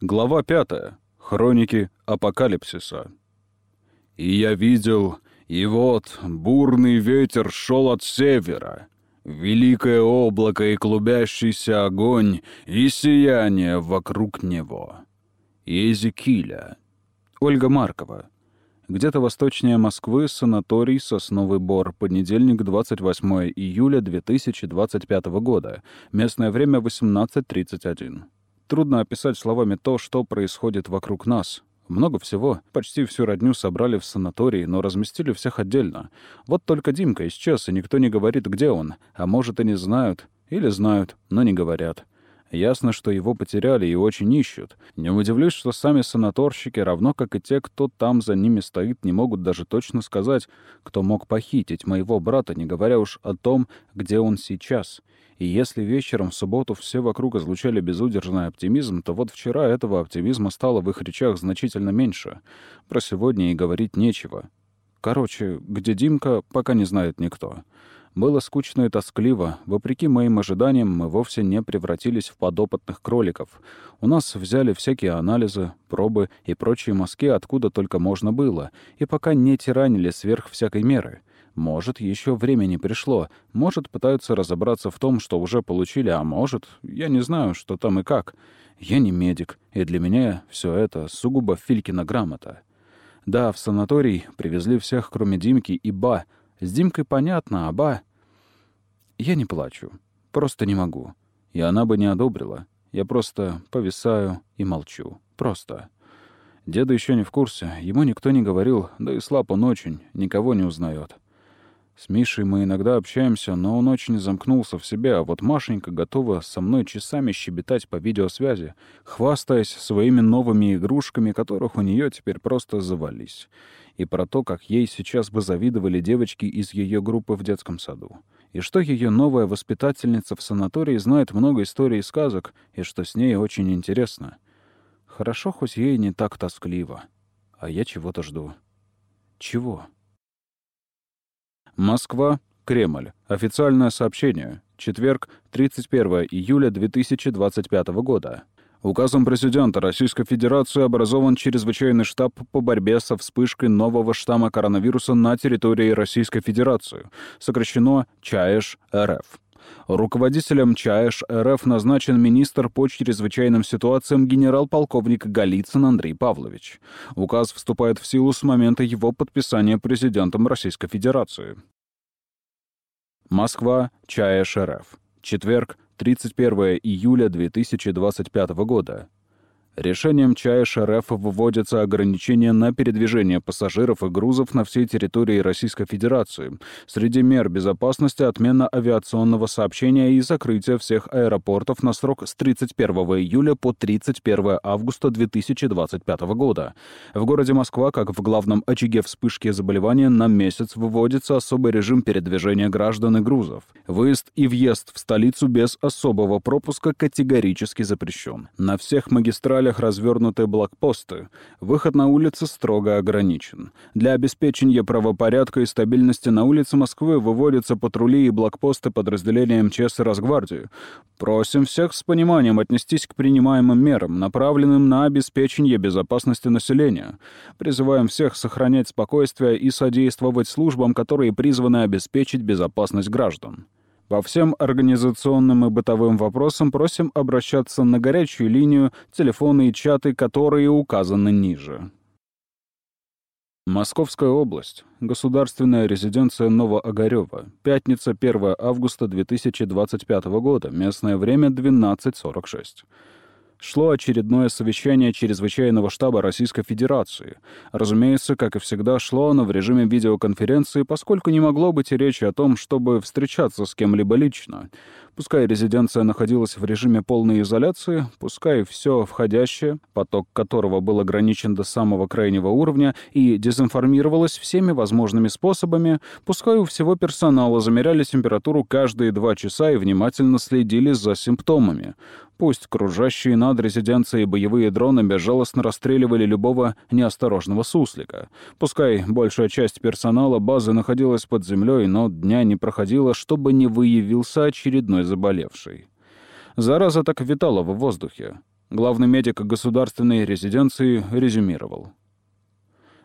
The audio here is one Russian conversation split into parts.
Глава 5. Хроники апокалипсиса. «И я видел, и вот бурный ветер шел от севера, великое облако и клубящийся огонь, и сияние вокруг него». Езекииля. Ольга Маркова. Где-то восточнее Москвы, санаторий «Сосновый бор», понедельник, 28 июля 2025 года, местное время 18.31. Трудно описать словами то, что происходит вокруг нас. Много всего. Почти всю родню собрали в санатории, но разместили всех отдельно. Вот только Димка исчез, и никто не говорит, где он. А может, и не знают. Или знают, но не говорят. Ясно, что его потеряли и очень ищут. Не удивлюсь, что сами санаторщики, равно как и те, кто там за ними стоит, не могут даже точно сказать, кто мог похитить моего брата, не говоря уж о том, где он сейчас. И если вечером в субботу все вокруг излучали безудержный оптимизм, то вот вчера этого оптимизма стало в их речах значительно меньше. Про сегодня и говорить нечего. Короче, где Димка, пока не знает никто. Было скучно и тоскливо. Вопреки моим ожиданиям, мы вовсе не превратились в подопытных кроликов. У нас взяли всякие анализы, пробы и прочие мазки откуда только можно было, и пока не тиранили сверх всякой меры. Может, еще время не пришло. Может, пытаются разобраться в том, что уже получили, а может, я не знаю, что там и как. Я не медик, и для меня все это сугубо Филькина грамота. Да, в санаторий привезли всех, кроме Димки и Ба. С Димкой понятно, а Ба... Я не плачу. Просто не могу. И она бы не одобрила. Я просто повисаю и молчу. Просто. Деда еще не в курсе. Ему никто не говорил, да и слаб он очень, никого не узнает. С Мишей мы иногда общаемся, но он очень замкнулся в себе, а вот Машенька готова со мной часами щебетать по видеосвязи, хвастаясь своими новыми игрушками, которых у нее теперь просто завались, и про то, как ей сейчас бы завидовали девочки из ее группы в детском саду, и что ее новая воспитательница в санатории знает много историй и сказок, и что с ней очень интересно. Хорошо, хоть ей не так тоскливо, а я чего-то жду. Чего? Москва, Кремль. Официальное сообщение. Четверг, 31 июля 2025 года. Указом президента Российской Федерации образован чрезвычайный штаб по борьбе со вспышкой нового штамма коронавируса на территории Российской Федерации, сокращено ЧАЭШ РФ. Руководителем ЧАЭШ РФ назначен министр по чрезвычайным ситуациям генерал-полковник Голицын Андрей Павлович. Указ вступает в силу с момента его подписания президентом Российской Федерации. Москва, ЧАЭШ РФ. Четверг, 31 июля 2025 года. Решением ЧАЭШ РФ вводятся ограничения на передвижение пассажиров и грузов на всей территории Российской Федерации. Среди мер безопасности отмена авиационного сообщения и закрытие всех аэропортов на срок с 31 июля по 31 августа 2025 года. В городе Москва, как в главном очаге вспышки заболевания, на месяц выводится особый режим передвижения граждан и грузов. Выезд и въезд в столицу без особого пропуска категорически запрещен. На всех магистралях целях развернуты блокпосты. Выход на улицы строго ограничен. Для обеспечения правопорядка и стабильности на улице Москвы выводятся патрули и блокпосты подразделения МЧС и Росгвардии. Просим всех с пониманием отнестись к принимаемым мерам, направленным на обеспечение безопасности населения. Призываем всех сохранять спокойствие и содействовать службам, которые призваны обеспечить безопасность граждан. По всем организационным и бытовым вопросам просим обращаться на горячую линию, телефоны и чаты, которые указаны ниже. Московская область. Государственная резиденция Новоогарёва. Пятница, 1 августа 2025 года. Местное время 12.46 шло очередное совещание Чрезвычайного штаба Российской Федерации. Разумеется, как и всегда, шло оно в режиме видеоконференции, поскольку не могло быть и речи о том, чтобы встречаться с кем-либо лично. Пускай резиденция находилась в режиме полной изоляции, пускай все входящее, поток которого был ограничен до самого крайнего уровня и дезинформировалось всеми возможными способами, пускай у всего персонала замеряли температуру каждые два часа и внимательно следили за симптомами. Пусть кружащие над резиденцией боевые дроны безжалостно расстреливали любого неосторожного суслика. Пускай большая часть персонала базы находилась под землей, но дня не проходило, чтобы не выявился очередной заболевший. Зараза так витала в воздухе. Главный медик государственной резиденции резюмировал.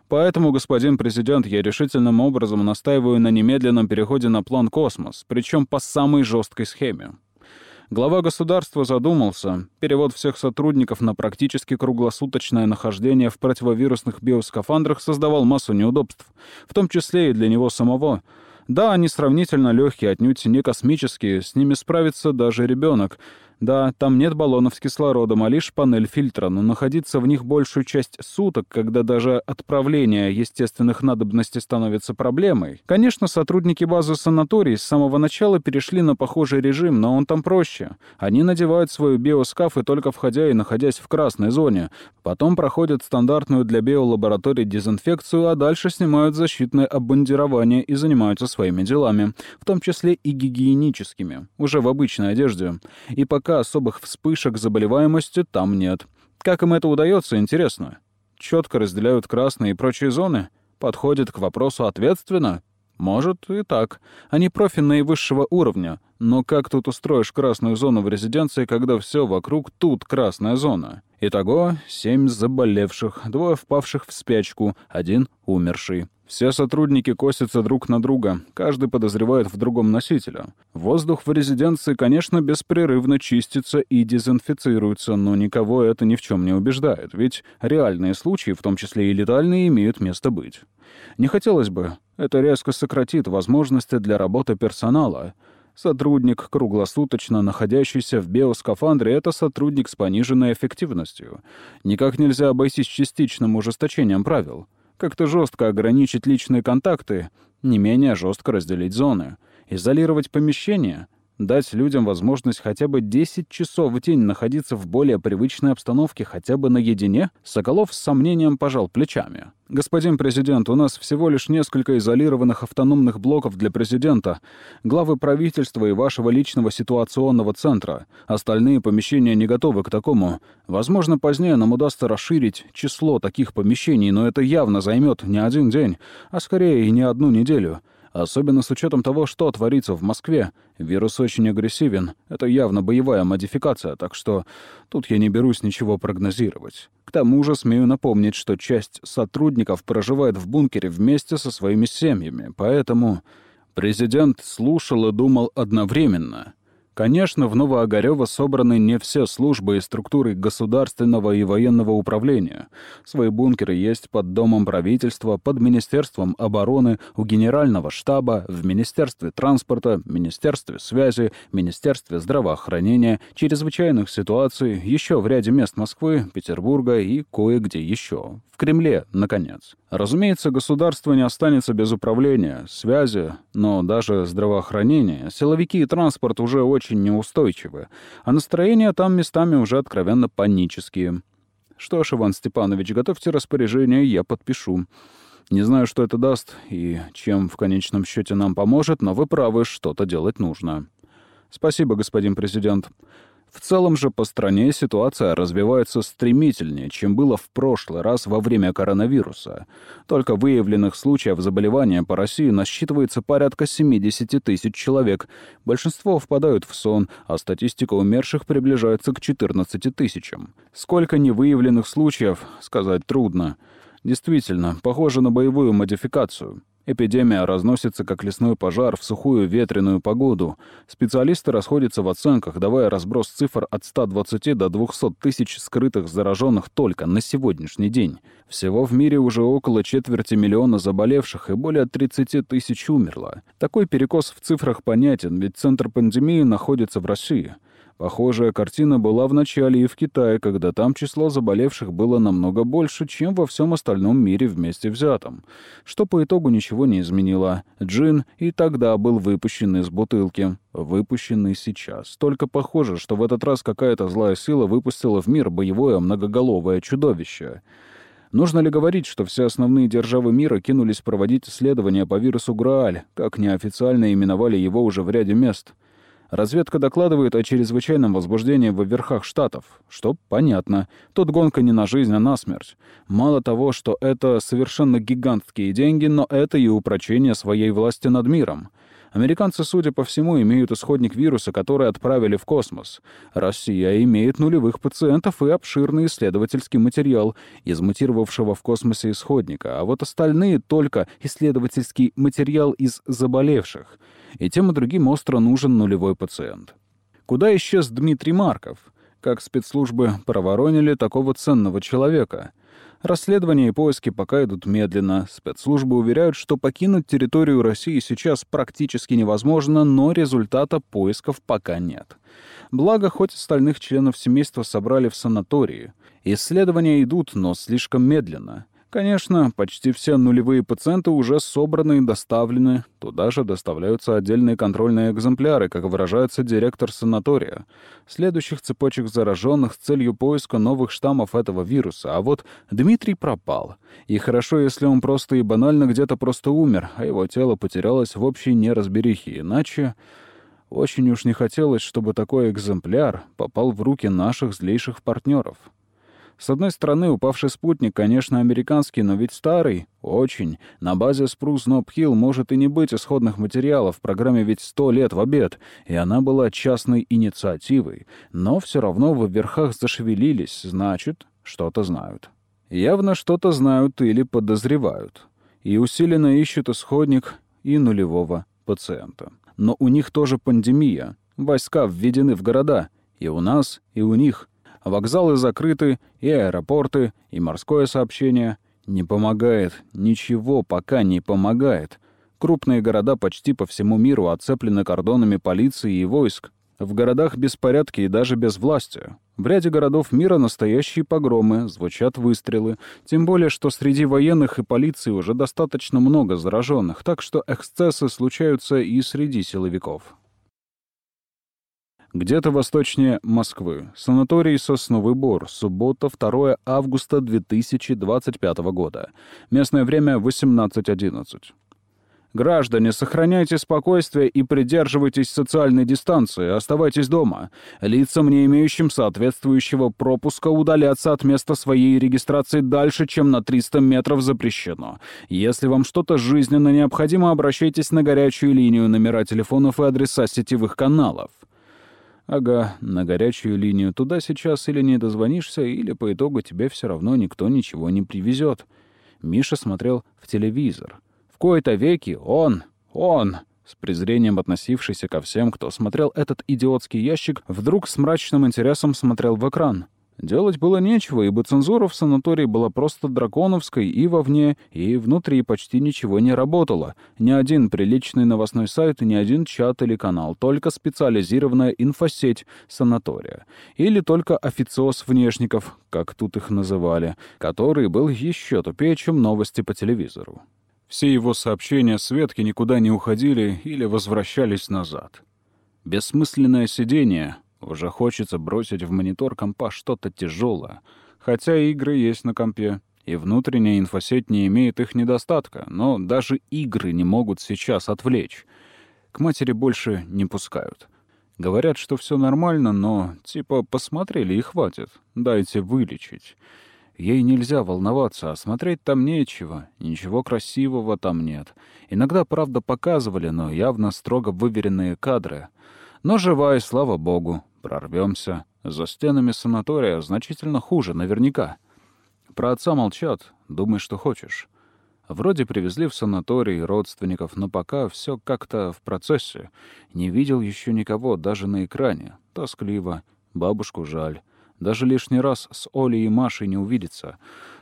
Поэтому, господин президент, я решительным образом настаиваю на немедленном переходе на план «Космос», причем по самой жесткой схеме. Глава государства задумался. Перевод всех сотрудников на практически круглосуточное нахождение в противовирусных биоскафандрах создавал массу неудобств, в том числе и для него самого — да, они сравнительно легкие, отнюдь не космические, с ними справится даже ребенок. Да, там нет баллонов с кислородом, а лишь панель фильтра, но находиться в них большую часть суток, когда даже отправление естественных надобностей становится проблемой. Конечно, сотрудники базы санаторий с самого начала перешли на похожий режим, но он там проще. Они надевают свою биоскафы только входя и находясь в красной зоне. Потом проходят стандартную для биолабораторий дезинфекцию, а дальше снимают защитное обмундирование и занимаются своими делами, в том числе и гигиеническими, уже в обычной одежде. И пока пока особых вспышек заболеваемости там нет. Как им это удается, интересно? Четко разделяют красные и прочие зоны? Подходят к вопросу ответственно? Может, и так. Они профи наивысшего уровня. Но как тут устроишь красную зону в резиденции, когда все вокруг тут красная зона? Итого семь заболевших, двое впавших в спячку, один умерший. Все сотрудники косятся друг на друга, каждый подозревает в другом носителя. Воздух в резиденции, конечно, беспрерывно чистится и дезинфицируется, но никого это ни в чем не убеждает, ведь реальные случаи, в том числе и летальные, имеют место быть. Не хотелось бы, это резко сократит возможности для работы персонала. Сотрудник, круглосуточно находящийся в биоскафандре, это сотрудник с пониженной эффективностью. Никак нельзя обойтись частичным ужесточением правил. Как-то жестко ограничить личные контакты, не менее жестко разделить зоны. Изолировать помещение — Дать людям возможность хотя бы 10 часов в день находиться в более привычной обстановке, хотя бы наедине, Соколов с сомнением пожал плечами. «Господин президент, у нас всего лишь несколько изолированных автономных блоков для президента, главы правительства и вашего личного ситуационного центра. Остальные помещения не готовы к такому. Возможно, позднее нам удастся расширить число таких помещений, но это явно займет не один день, а скорее и не одну неделю». Особенно с учетом того, что творится в Москве. Вирус очень агрессивен. Это явно боевая модификация, так что тут я не берусь ничего прогнозировать. К тому же смею напомнить, что часть сотрудников проживает в бункере вместе со своими семьями, поэтому президент слушал и думал одновременно — Конечно, в Новоогарёво собраны не все службы и структуры государственного и военного управления. Свои бункеры есть под Домом правительства, под Министерством обороны, у Генерального штаба, в Министерстве транспорта, Министерстве связи, Министерстве здравоохранения, чрезвычайных ситуаций, еще в ряде мест Москвы, Петербурга и кое-где еще. В Кремле, наконец. Разумеется, государство не останется без управления, связи, но даже здравоохранения, силовики и транспорт уже очень неустойчивы, а настроения там местами уже откровенно панические. Что ж, Иван Степанович, готовьте распоряжение, я подпишу. Не знаю, что это даст и чем в конечном счете нам поможет, но вы правы, что-то делать нужно. Спасибо, господин президент. В целом же по стране ситуация развивается стремительнее, чем было в прошлый раз во время коронавируса. Только выявленных случаев заболевания по России насчитывается порядка 70 тысяч человек. Большинство впадают в сон, а статистика умерших приближается к 14 тысячам. Сколько невыявленных случаев, сказать трудно. Действительно, похоже на боевую модификацию. Эпидемия разносится как лесной пожар в сухую ветреную погоду. Специалисты расходятся в оценках, давая разброс цифр от 120 до 200 тысяч скрытых зараженных только на сегодняшний день. Всего в мире уже около четверти миллиона заболевших и более 30 тысяч умерло. Такой перекос в цифрах понятен, ведь центр пандемии находится в России. Похожая картина была в начале и в Китае, когда там число заболевших было намного больше, чем во всем остальном мире вместе взятом. Что по итогу ничего не изменило. Джин и тогда был выпущен из бутылки. Выпущенный сейчас. Только похоже, что в этот раз какая-то злая сила выпустила в мир боевое многоголовое чудовище. Нужно ли говорить, что все основные державы мира кинулись проводить исследования по вирусу Грааль, как неофициально именовали его уже в ряде мест? Разведка докладывает о чрезвычайном возбуждении в верхах штатов, что понятно. Тут гонка не на жизнь, а на смерть. Мало того, что это совершенно гигантские деньги, но это и упрочение своей власти над миром. Американцы, судя по всему, имеют исходник вируса, который отправили в космос. Россия имеет нулевых пациентов и обширный исследовательский материал из мутировавшего в космосе исходника, а вот остальные только исследовательский материал из заболевших. И тем и другим остро нужен нулевой пациент. Куда исчез Дмитрий Марков? Как спецслужбы проворонили такого ценного человека — Расследования и поиски пока идут медленно. Спецслужбы уверяют, что покинуть территорию России сейчас практически невозможно, но результата поисков пока нет. Благо, хоть остальных членов семейства собрали в санатории. Исследования идут, но слишком медленно. Конечно, почти все нулевые пациенты уже собраны и доставлены. Туда же доставляются отдельные контрольные экземпляры, как выражается директор санатория. Следующих цепочек зараженных с целью поиска новых штаммов этого вируса. А вот Дмитрий пропал. И хорошо, если он просто и банально где-то просто умер, а его тело потерялось в общей неразберихе. Иначе... Очень уж не хотелось, чтобы такой экземпляр попал в руки наших злейших партнеров. С одной стороны, упавший спутник, конечно, американский, но ведь старый. Очень. На базе Спрус Нопхилл может и не быть исходных материалов. В программе ведь сто лет в обед. И она была частной инициативой. Но все равно в верхах зашевелились. Значит, что-то знают. Явно что-то знают или подозревают. И усиленно ищут исходник и нулевого пациента. Но у них тоже пандемия. Войска введены в города. И у нас, и у них — Вокзалы закрыты, и аэропорты, и морское сообщение. Не помогает. Ничего пока не помогает. Крупные города почти по всему миру оцеплены кордонами полиции и войск. В городах беспорядки и даже без власти. В ряде городов мира настоящие погромы, звучат выстрелы. Тем более, что среди военных и полиции уже достаточно много зараженных, так что эксцессы случаются и среди силовиков. Где-то восточнее Москвы. Санаторий «Сосновый Бор». Суббота, 2 августа 2025 года. Местное время 18.11. Граждане, сохраняйте спокойствие и придерживайтесь социальной дистанции, оставайтесь дома. Лицам, не имеющим соответствующего пропуска, удаляться от места своей регистрации дальше, чем на 300 метров запрещено. Если вам что-то жизненно необходимо, обращайтесь на горячую линию номера телефонов и адреса сетевых каналов. Ага, на горячую линию. Туда сейчас или не дозвонишься, или по итогу тебе все равно никто ничего не привезет. Миша смотрел в телевизор. В кои-то веки он, он, с презрением относившийся ко всем, кто смотрел этот идиотский ящик, вдруг с мрачным интересом смотрел в экран. Делать было нечего, ибо цензура в санатории была просто драконовской и вовне, и внутри почти ничего не работало. Ни один приличный новостной сайт, ни один чат или канал, только специализированная инфосеть санатория. Или только официоз внешников, как тут их называли, который был еще тупее, чем новости по телевизору. Все его сообщения Светки никуда не уходили или возвращались назад. Бессмысленное сидение, уже хочется бросить в монитор компа что-то тяжелое. Хотя игры есть на компе, и внутренняя инфосеть не имеет их недостатка, но даже игры не могут сейчас отвлечь. К матери больше не пускают. Говорят, что все нормально, но типа посмотрели и хватит. Дайте вылечить. Ей нельзя волноваться, а смотреть там нечего, ничего красивого там нет. Иногда, правда, показывали, но явно строго выверенные кадры. Но жива и слава богу. Прорвемся. За стенами санатория значительно хуже, наверняка. Про отца молчат, думай, что хочешь. Вроде привезли в санаторий родственников, но пока все как-то в процессе. Не видел еще никого, даже на экране. Тоскливо. Бабушку жаль. Даже лишний раз с Олей и Машей не увидится.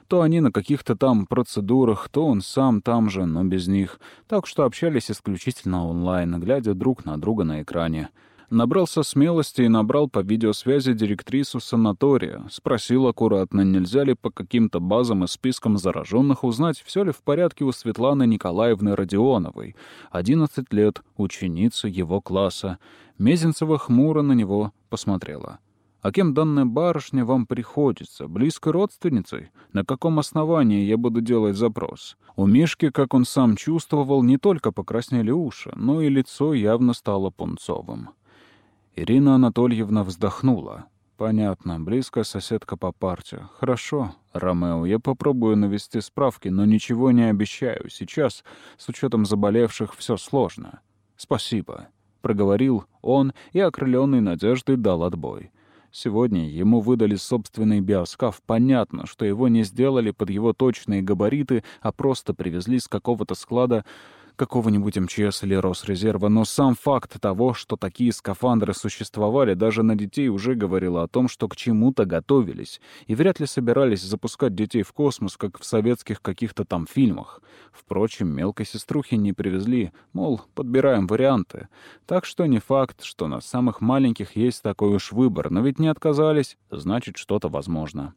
То они на каких-то там процедурах, то он сам там же, но без них. Так что общались исключительно онлайн, глядя друг на друга на экране. Набрался смелости и набрал по видеосвязи директрису санатория. Спросил аккуратно, нельзя ли по каким-то базам и спискам зараженных узнать, все ли в порядке у Светланы Николаевны Родионовой. 11 лет, ученица его класса. Мезенцева хмуро на него посмотрела. «А кем данная барышня вам приходится? Близкой родственницей? На каком основании я буду делать запрос?» У Мишки, как он сам чувствовал, не только покраснели уши, но и лицо явно стало пунцовым. Ирина Анатольевна вздохнула. «Понятно. Близкая соседка по парте. Хорошо, Ромео, я попробую навести справки, но ничего не обещаю. Сейчас, с учетом заболевших, все сложно». «Спасибо», — проговорил он и, окрыленный надеждой, дал отбой. Сегодня ему выдали собственный биоскаф. Понятно, что его не сделали под его точные габариты, а просто привезли с какого-то склада какого-нибудь МЧС или Росрезерва, но сам факт того, что такие скафандры существовали, даже на детей уже говорил о том, что к чему-то готовились, и вряд ли собирались запускать детей в космос, как в советских каких-то там фильмах. Впрочем, мелкой сеструхи не привезли, мол, подбираем варианты. Так что не факт, что на самых маленьких есть такой уж выбор, но ведь не отказались, значит, что-то возможно.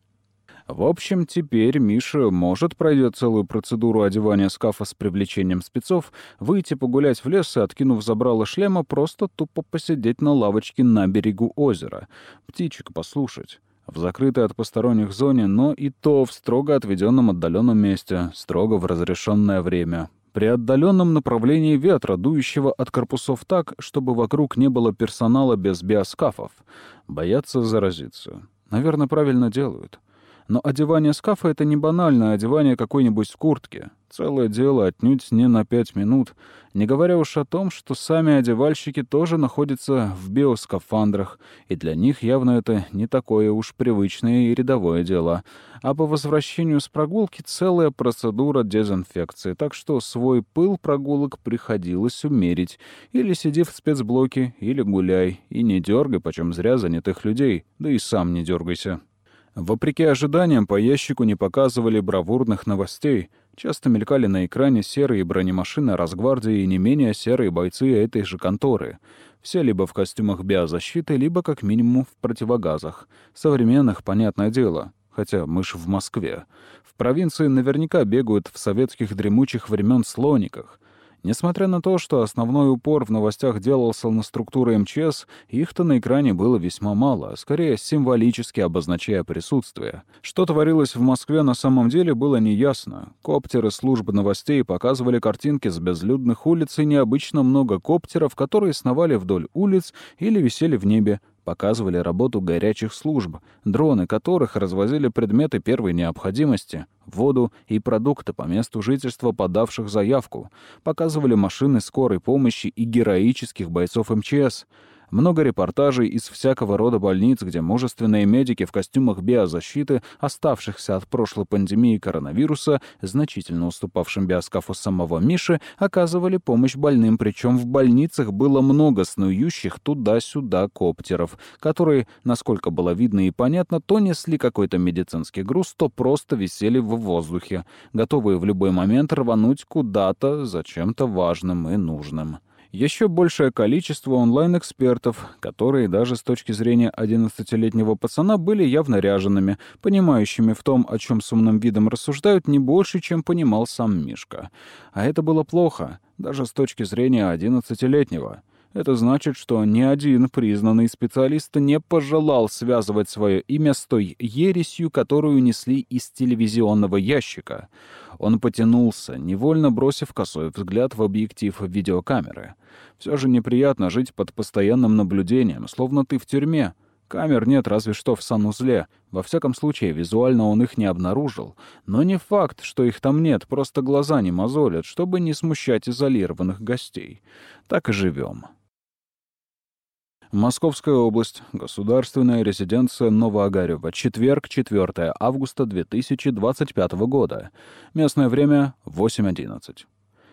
В общем, теперь Миша может пройдет целую процедуру одевания скафа с привлечением спецов, выйти погулять в лес и, откинув забрало шлема, просто тупо посидеть на лавочке на берегу озера, птичек послушать. В закрытой от посторонних зоне, но и то в строго отведенном отдаленном месте, строго в разрешенное время, при отдаленном направлении ветра, дующего от корпусов так, чтобы вокруг не было персонала без биоскафов. Боятся заразиться. Наверное, правильно делают. Но одевание скафа — это не банальное одевание какой-нибудь куртки. Целое дело отнюдь не на пять минут, не говоря уж о том, что сами одевальщики тоже находятся в биоскафандрах, и для них явно это не такое уж привычное и рядовое дело. А по возвращению с прогулки целая процедура дезинфекции, так что свой пыл прогулок приходилось умерить. Или сиди в спецблоке, или гуляй, и не дергай, почем зря занятых людей, да и сам не дергайся. Вопреки ожиданиям, по ящику не показывали бравурных новостей. Часто мелькали на экране серые бронемашины Росгвардии и не менее серые бойцы этой же конторы. Все либо в костюмах биозащиты, либо как минимум в противогазах. Современных, понятное дело. Хотя мы ж в Москве. В провинции наверняка бегают в советских дремучих времен слониках. Несмотря на то, что основной упор в новостях делался на структуры МЧС, их-то на экране было весьма мало, скорее символически обозначая присутствие. Что творилось в Москве на самом деле было неясно. Коптеры службы новостей показывали картинки с безлюдных улиц и необычно много коптеров, которые сновали вдоль улиц или висели в небе, показывали работу горячих служб, дроны которых развозили предметы первой необходимости, воду и продукты по месту жительства подавших заявку, показывали машины скорой помощи и героических бойцов МЧС — много репортажей из всякого рода больниц, где мужественные медики в костюмах биозащиты, оставшихся от прошлой пандемии коронавируса, значительно уступавшим биоскафу самого Миши, оказывали помощь больным, причем в больницах было много снующих туда-сюда коптеров, которые, насколько было видно и понятно, то несли какой-то медицинский груз, то просто висели в воздухе, готовые в любой момент рвануть куда-то за чем-то важным и нужным еще большее количество онлайн-экспертов, которые даже с точки зрения 11-летнего пацана были явно ряжеными, понимающими в том, о чем с умным видом рассуждают, не больше, чем понимал сам Мишка. А это было плохо, даже с точки зрения 11-летнего. Это значит, что ни один признанный специалист не пожелал связывать свое имя с той ересью, которую несли из телевизионного ящика. Он потянулся, невольно бросив косой взгляд в объектив видеокамеры. Все же неприятно жить под постоянным наблюдением, словно ты в тюрьме. Камер нет разве что в санузле. Во всяком случае, визуально он их не обнаружил. Но не факт, что их там нет, просто глаза не мозолят, чтобы не смущать изолированных гостей. Так и живем. Московская область. Государственная резиденция Новоогарева. Четверг, 4 августа 2025 года. Местное время 8.11.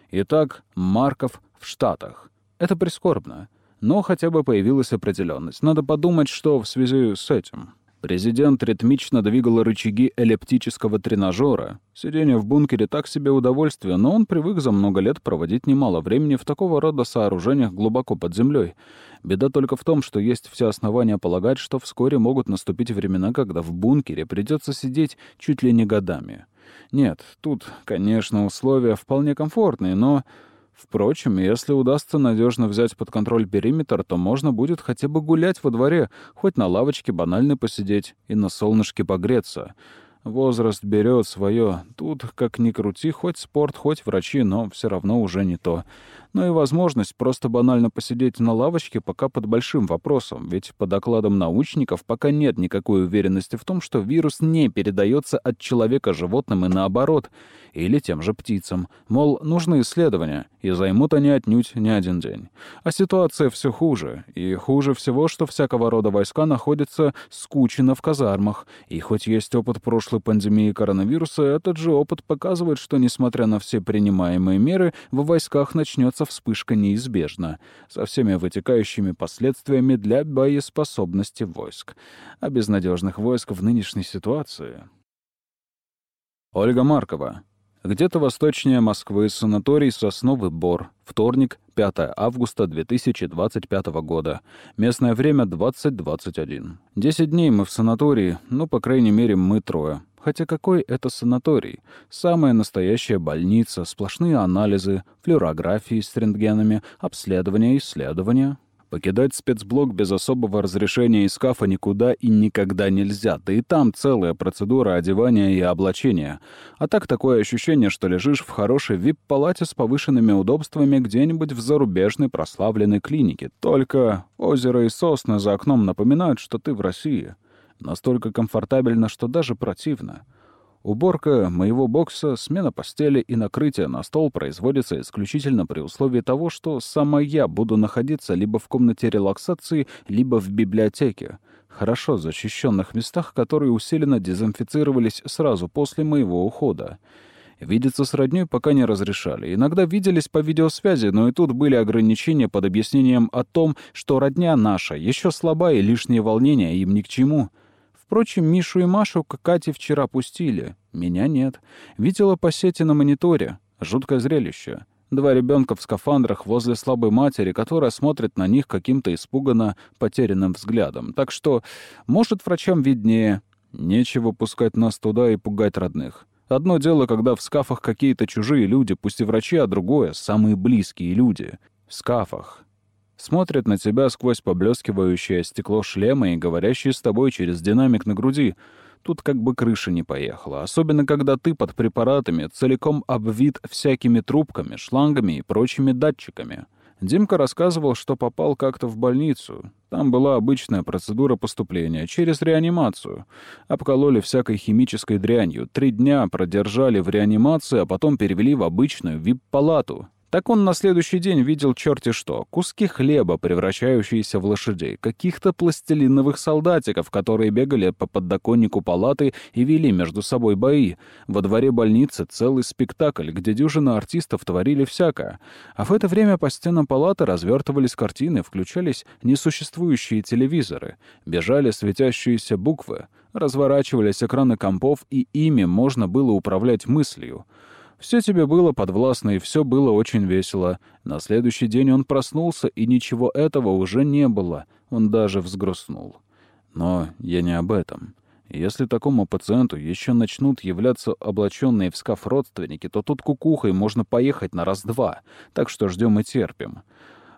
Итак, Марков в Штатах. Это прискорбно. Но хотя бы появилась определенность. Надо подумать, что в связи с этим. Президент ритмично двигал рычаги эллиптического тренажера. Сидение в бункере так себе удовольствие, но он привык за много лет проводить немало времени в такого рода сооружениях глубоко под землей. Беда только в том, что есть все основания полагать, что вскоре могут наступить времена, когда в бункере придется сидеть чуть ли не годами. Нет, тут, конечно, условия вполне комфортные, но Впрочем, если удастся надежно взять под контроль периметр, то можно будет хотя бы гулять во дворе, хоть на лавочке банально посидеть и на солнышке погреться. Возраст берет свое. Тут, как ни крути, хоть спорт, хоть врачи, но все равно уже не то. Но и возможность просто банально посидеть на лавочке пока под большим вопросом, ведь по докладам научников пока нет никакой уверенности в том, что вирус не передается от человека животным и наоборот, или тем же птицам. Мол, нужны исследования, и займут они отнюдь не один день. А ситуация все хуже, и хуже всего, что всякого рода войска находятся скучно в казармах, и хоть есть опыт прошлой пандемии коронавируса, этот же опыт показывает, что, несмотря на все принимаемые меры, в войсках начнется вспышка неизбежно, со всеми вытекающими последствиями для боеспособности войск. А безнадежных войск в нынешней ситуации... Ольга Маркова. Где-то восточнее Москвы, санаторий «Сосновый Бор». Вторник, 5 августа 2025 года. Местное время 20.21. Десять дней мы в санатории, ну, по крайней мере, мы трое. Хотя какой это санаторий? Самая настоящая больница, сплошные анализы, флюорографии с рентгенами, обследования, исследования. Покидать спецблок без особого разрешения из скафа никуда и никогда нельзя, да и там целая процедура одевания и облачения. А так такое ощущение, что лежишь в хорошей вип-палате с повышенными удобствами где-нибудь в зарубежной прославленной клинике. Только озеро и сосны за окном напоминают, что ты в России. Настолько комфортабельно, что даже противно. Уборка моего бокса, смена постели и накрытие на стол производится исключительно при условии того, что сама я буду находиться либо в комнате релаксации, либо в библиотеке, хорошо защищенных местах, которые усиленно дезинфицировались сразу после моего ухода. Видеться с роднёй пока не разрешали. Иногда виделись по видеосвязи, но и тут были ограничения под объяснением о том, что родня наша еще слаба и лишние волнения им ни к чему — Впрочем, Мишу и Машу к Кате вчера пустили. Меня нет. Видела по сети на мониторе. Жуткое зрелище. Два ребенка в скафандрах возле слабой матери, которая смотрит на них каким-то испуганно потерянным взглядом. Так что, может, врачам виднее. Нечего пускать нас туда и пугать родных. Одно дело, когда в скафах какие-то чужие люди, пусть и врачи, а другое — самые близкие люди. В скафах смотрят на тебя сквозь поблескивающее стекло шлема и говорящие с тобой через динамик на груди. Тут как бы крыша не поехала, особенно когда ты под препаратами целиком обвит всякими трубками, шлангами и прочими датчиками. Димка рассказывал, что попал как-то в больницу. Там была обычная процедура поступления, через реанимацию. Обкололи всякой химической дрянью. Три дня продержали в реанимации, а потом перевели в обычную вип-палату. Так он на следующий день видел черти что. Куски хлеба, превращающиеся в лошадей, каких-то пластилиновых солдатиков, которые бегали по подоконнику палаты и вели между собой бои. Во дворе больницы целый спектакль, где дюжина артистов творили всякое. А в это время по стенам палаты развертывались картины, включались несуществующие телевизоры, бежали светящиеся буквы, разворачивались экраны компов, и ими можно было управлять мыслью. Все тебе было подвластно, и все было очень весело. На следующий день он проснулся, и ничего этого уже не было. Он даже взгрустнул. Но я не об этом. Если такому пациенту еще начнут являться облаченные в скаф родственники, то тут кукухой можно поехать на раз-два. Так что ждем и терпим.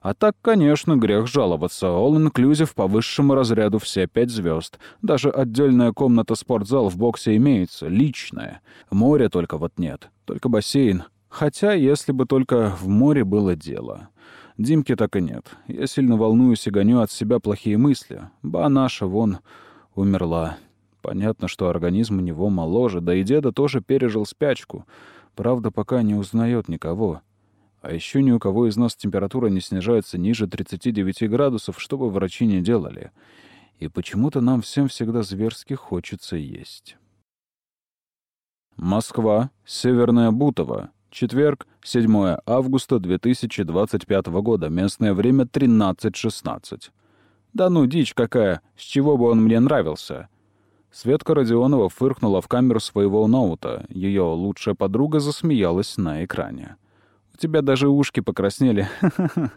А так, конечно, грех жаловаться. All-inclusive по высшему разряду все пять звезд. Даже отдельная комната-спортзал в боксе имеется, личная. Моря только вот нет. Только бассейн. Хотя, если бы только в море было дело. Димки так и нет. Я сильно волнуюсь и гоню от себя плохие мысли. Ба наша, вон, умерла. Понятно, что организм у него моложе, да и деда тоже пережил спячку. Правда, пока не узнает никого. А еще ни у кого из нас температура не снижается ниже 39 градусов, что бы врачи не делали. И почему-то нам всем всегда зверски хочется есть. Москва, Северная Бутово. Четверг, 7 августа 2025 года. Местное время 13.16. Да ну, дичь какая. С чего бы он мне нравился? Светка Родионова фыркнула в камеру своего ноута. Ее лучшая подруга засмеялась на экране. У тебя даже ушки покраснели.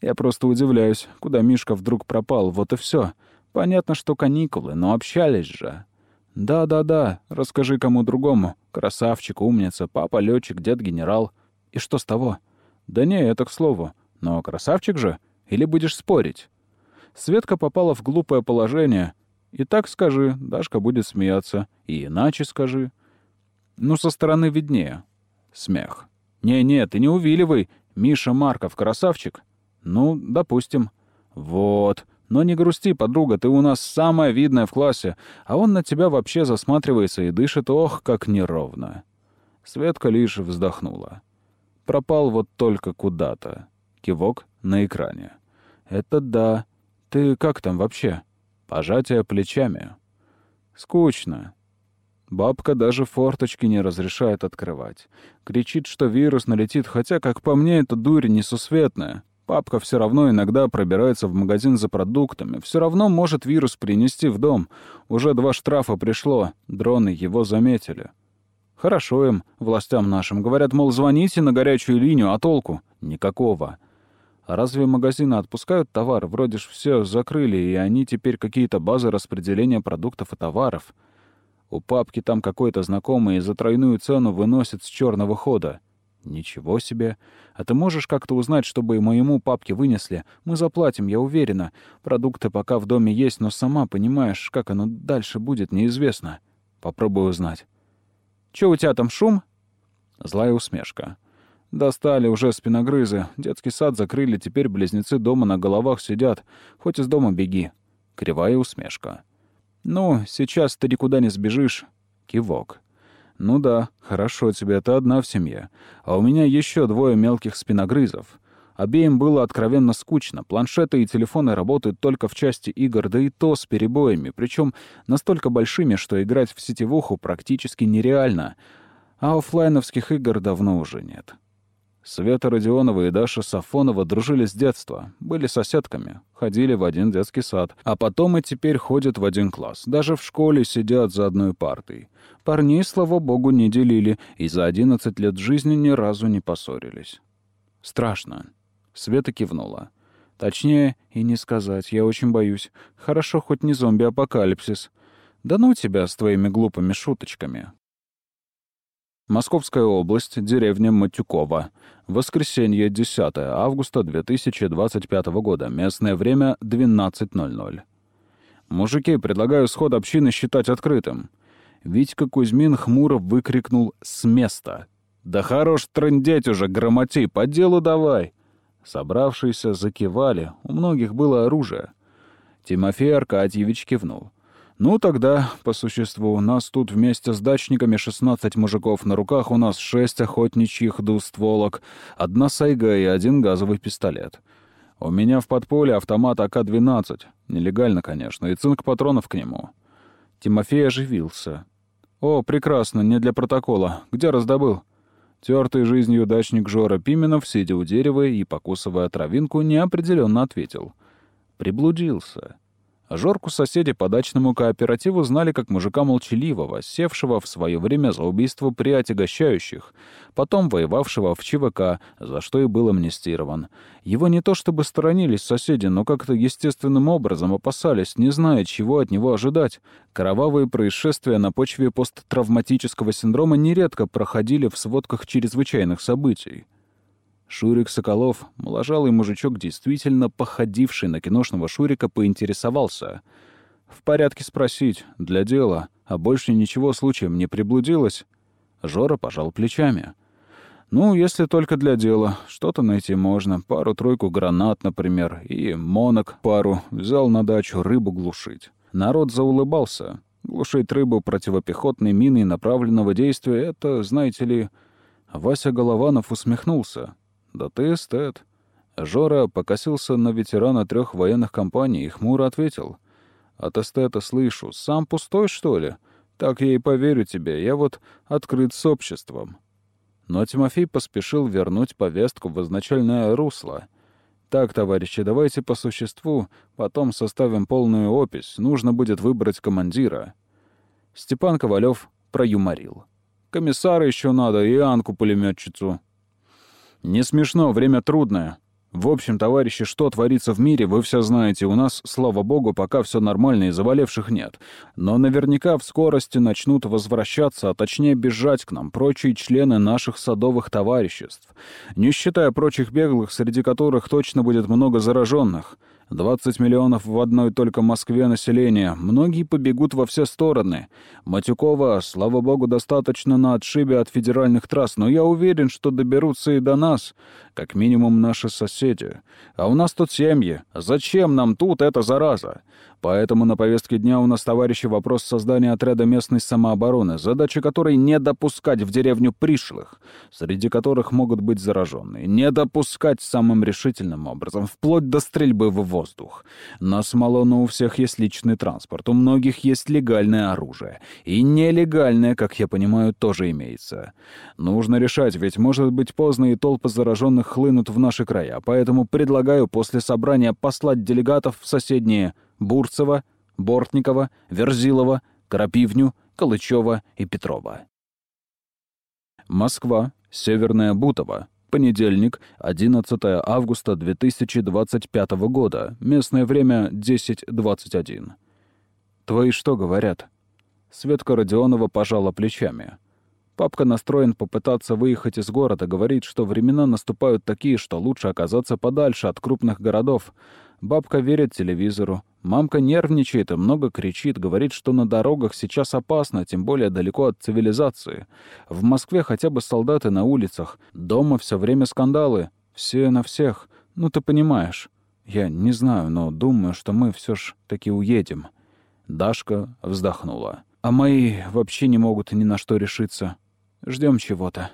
Я просто удивляюсь, куда Мишка вдруг пропал, вот и все. Понятно, что каникулы, но общались же. Да-да-да, расскажи кому другому. Красавчик, умница, папа летчик, дед генерал. И что с того? Да не, это к слову. Но красавчик же? Или будешь спорить? Светка попала в глупое положение. И так скажи, Дашка будет смеяться. И иначе скажи. Ну, со стороны виднее. Смех. «Не-не, ты не увиливай. Миша Марков красавчик?» «Ну, допустим». «Вот. Но не грусти, подруга, ты у нас самая видная в классе, а он на тебя вообще засматривается и дышит, ох, как неровно». Светка лишь вздохнула. Пропал вот только куда-то. Кивок на экране. «Это да. Ты как там вообще?» Пожатие плечами. «Скучно. Бабка даже форточки не разрешает открывать. Кричит, что вирус налетит, хотя, как по мне, это дурь несусветная. Папка все равно иногда пробирается в магазин за продуктами. Все равно может вирус принести в дом. Уже два штрафа пришло. Дроны его заметили. Хорошо им, властям нашим. Говорят, мол, звоните на горячую линию, а толку? Никакого. А разве магазины отпускают товар? Вроде ж все закрыли, и они теперь какие-то базы распределения продуктов и товаров. У папки там какой-то знакомый за тройную цену выносит с черного хода. Ничего себе. А ты можешь как-то узнать, чтобы моему папке вынесли? Мы заплатим, я уверена. Продукты пока в доме есть, но сама понимаешь, как оно дальше будет, неизвестно. Попробую узнать. Чё у тебя там шум? Злая усмешка. Достали уже спиногрызы. Детский сад закрыли, теперь близнецы дома на головах сидят. Хоть из дома беги. Кривая усмешка. «Ну, сейчас ты никуда не сбежишь». Кивок. «Ну да, хорошо тебе, это одна в семье. А у меня еще двое мелких спиногрызов. Обеим было откровенно скучно. Планшеты и телефоны работают только в части игр, да и то с перебоями, причем настолько большими, что играть в сетевуху практически нереально. А оффлайновских игр давно уже нет. Света Родионова и Даша Сафонова дружили с детства, были соседками, ходили в один детский сад, а потом и теперь ходят в один класс. Даже в школе сидят за одной партой. Парней, слава богу, не делили, и за 11 лет жизни ни разу не поссорились. Страшно. Света кивнула. Точнее, и не сказать, я очень боюсь. Хорошо, хоть не зомби-апокалипсис. Да ну тебя с твоими глупыми шуточками. Московская область, деревня Матюкова. Воскресенье, 10 августа 2025 года. Местное время 12.00. «Мужики, предлагаю сход общины считать открытым». Витька Кузьмин хмуро выкрикнул «с места». «Да хорош трындеть уже, громоти, по делу давай!» Собравшиеся закивали, у многих было оружие. Тимофей Аркадьевич кивнул. «Ну тогда, по существу, у нас тут вместе с дачниками 16 мужиков, на руках у нас шесть охотничьих двустволок, одна сайга и один газовый пистолет. У меня в подполе автомат АК-12, нелегально, конечно, и цинк патронов к нему». Тимофей оживился. «О, прекрасно, не для протокола. Где раздобыл?» Тертый жизнью дачник Жора Пименов, сидя у дерева и покусывая травинку, неопределенно ответил. «Приблудился». Жорку соседи по дачному кооперативу знали как мужика молчаливого, севшего в свое время за убийство приотягощающих, потом воевавшего в ЧВК, за что и был амнистирован. Его не то чтобы сторонились соседи, но как-то естественным образом опасались, не зная, чего от него ожидать. Кровавые происшествия на почве посттравматического синдрома нередко проходили в сводках чрезвычайных событий. Шурик Соколов, моложалый мужичок, действительно походивший на киношного Шурика, поинтересовался. «В порядке спросить, для дела, а больше ничего случаем не приблудилось?» Жора пожал плечами. «Ну, если только для дела. Что-то найти можно. Пару-тройку гранат, например, и монок пару. Взял на дачу рыбу глушить». Народ заулыбался. Глушить рыбу противопехотной миной направленного действия — это, знаете ли... Вася Голованов усмехнулся. «Да ты эстет». Жора покосился на ветерана трех военных компаний и хмуро ответил. «От эстета слышу. Сам пустой, что ли? Так я и поверю тебе. Я вот открыт с обществом». Но Тимофей поспешил вернуть повестку в изначальное русло. «Так, товарищи, давайте по существу, потом составим полную опись. Нужно будет выбрать командира». Степан Ковалев проюморил. «Комиссара еще надо и Анку-пулеметчицу. «Не смешно, время трудное. В общем, товарищи, что творится в мире, вы все знаете. У нас, слава богу, пока все нормально и заболевших нет. Но наверняка в скорости начнут возвращаться, а точнее бежать к нам прочие члены наших садовых товариществ. Не считая прочих беглых, среди которых точно будет много зараженных. 20 миллионов в одной только Москве населения. Многие побегут во все стороны. Матюкова, слава богу, достаточно на отшибе от федеральных трасс, но я уверен, что доберутся и до нас. Как минимум наши соседи. А у нас тут семьи. Зачем нам тут эта зараза? Поэтому на повестке дня у нас, товарищи, вопрос создания отряда местной самообороны, задача которой не допускать в деревню пришлых, среди которых могут быть зараженные. Не допускать самым решительным образом, вплоть до стрельбы в воздух. Нас мало, но у всех есть личный транспорт, у многих есть легальное оружие. И нелегальное, как я понимаю, тоже имеется. Нужно решать, ведь может быть поздно и толпы зараженных хлынут в наши края. Поэтому предлагаю после собрания послать делегатов в соседние Бурцева, Бортникова, Верзилова, Крапивню, Калычева и Петрова. Москва, Северная Бутово, понедельник, 11 августа 2025 года, местное время 10.21. «Твои что говорят?» Светка Родионова пожала плечами. Папка настроен попытаться выехать из города, говорит, что времена наступают такие, что лучше оказаться подальше от крупных городов. Бабка верит телевизору, Мамка нервничает и много кричит, говорит, что на дорогах сейчас опасно, тем более далеко от цивилизации. В Москве хотя бы солдаты на улицах, дома все время скандалы, все на всех. Ну ты понимаешь. Я не знаю, но думаю, что мы все ж таки уедем. Дашка вздохнула. А мои вообще не могут ни на что решиться. Ждем чего-то.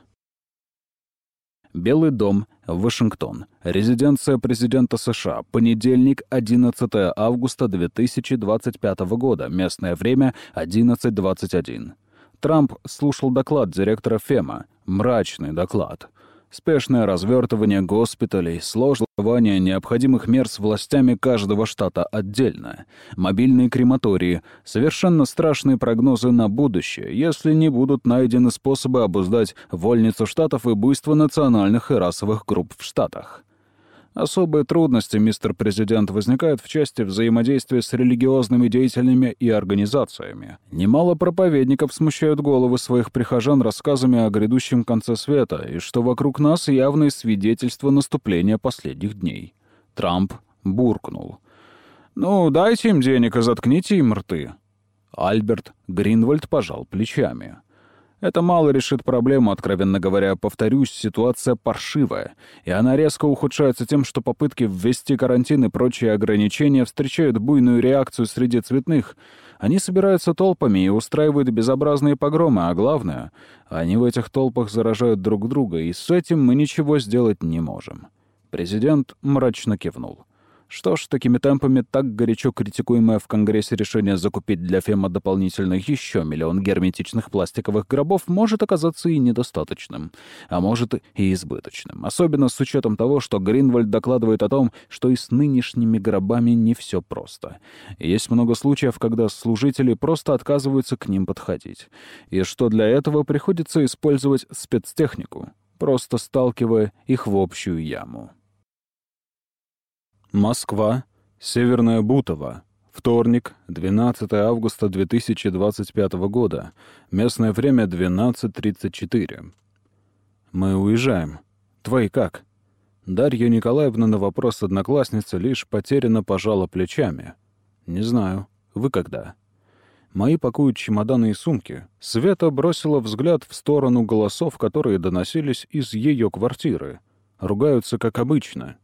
Белый дом, Вашингтон. Резиденция президента США. Понедельник, 11 августа 2025 года. Местное время 11.21. Трамп слушал доклад директора ФЕМА. Мрачный доклад. Спешное развертывание госпиталей, сложное необходимых мер с властями каждого штата отдельно, мобильные крематории, совершенно страшные прогнозы на будущее, если не будут найдены способы обуздать вольницу штатов и буйство национальных и расовых групп в штатах. Особые трудности, мистер президент, возникают в части взаимодействия с религиозными деятелями и организациями. Немало проповедников смущают головы своих прихожан рассказами о грядущем конце света, и что вокруг нас явные свидетельства наступления последних дней. Трамп буркнул. «Ну, дайте им денег и заткните им рты». Альберт Гринвальд пожал плечами. Это мало решит проблему, откровенно говоря. Повторюсь, ситуация паршивая, и она резко ухудшается тем, что попытки ввести карантин и прочие ограничения встречают буйную реакцию среди цветных. Они собираются толпами и устраивают безобразные погромы, а главное, они в этих толпах заражают друг друга, и с этим мы ничего сделать не можем. Президент мрачно кивнул. Что ж, такими темпами так горячо критикуемое в Конгрессе решение закупить для Фема дополнительно еще миллион герметичных пластиковых гробов может оказаться и недостаточным, а может и избыточным. Особенно с учетом того, что Гринвальд докладывает о том, что и с нынешними гробами не все просто. Есть много случаев, когда служители просто отказываются к ним подходить. И что для этого приходится использовать спецтехнику, просто сталкивая их в общую яму. Москва, Северная Бутово. Вторник, 12 августа 2025 года. Местное время 12.34. Мы уезжаем. Твои как? Дарья Николаевна на вопрос одноклассницы лишь потерянно пожала плечами. Не знаю. Вы когда? Мои пакуют чемоданы и сумки. Света бросила взгляд в сторону голосов, которые доносились из ее квартиры. Ругаются, как обычно.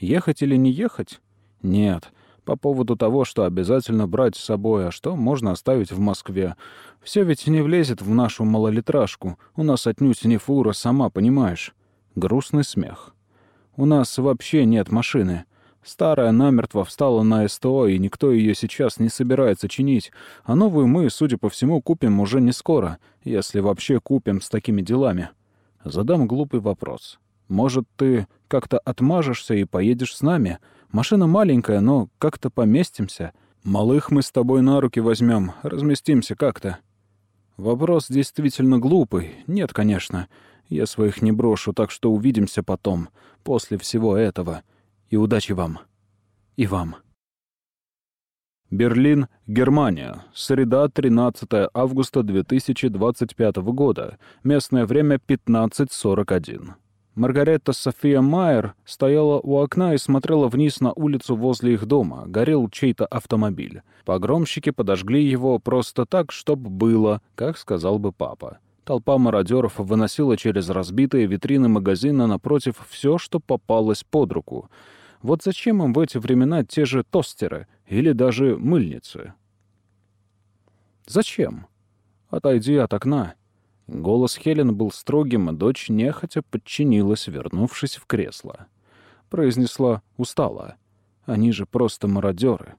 Ехать или не ехать? Нет. По поводу того, что обязательно брать с собой, а что можно оставить в Москве. Все ведь не влезет в нашу малолитражку. У нас отнюдь не фура, сама понимаешь. Грустный смех. У нас вообще нет машины. Старая намертво встала на СТО, и никто ее сейчас не собирается чинить, а новую мы, судя по всему, купим уже не скоро, если вообще купим с такими делами. Задам глупый вопрос. Может, ты как-то отмажешься и поедешь с нами? Машина маленькая, но как-то поместимся. Малых мы с тобой на руки возьмем, разместимся как-то». Вопрос действительно глупый. Нет, конечно. Я своих не брошу, так что увидимся потом, после всего этого. И удачи вам. И вам. Берлин, Германия. Среда, 13 августа 2025 года. Местное время 15.41. Маргаретта София Майер стояла у окна и смотрела вниз на улицу возле их дома. Горел чей-то автомобиль. Погромщики подожгли его просто так, чтобы было, как сказал бы папа. Толпа мародеров выносила через разбитые витрины магазина напротив все, что попалось под руку. Вот зачем им в эти времена те же тостеры или даже мыльницы? Зачем? Отойди от окна. Голос Хелен был строгим, а дочь нехотя подчинилась, вернувшись в кресло. Произнесла устало. Они же просто мародеры.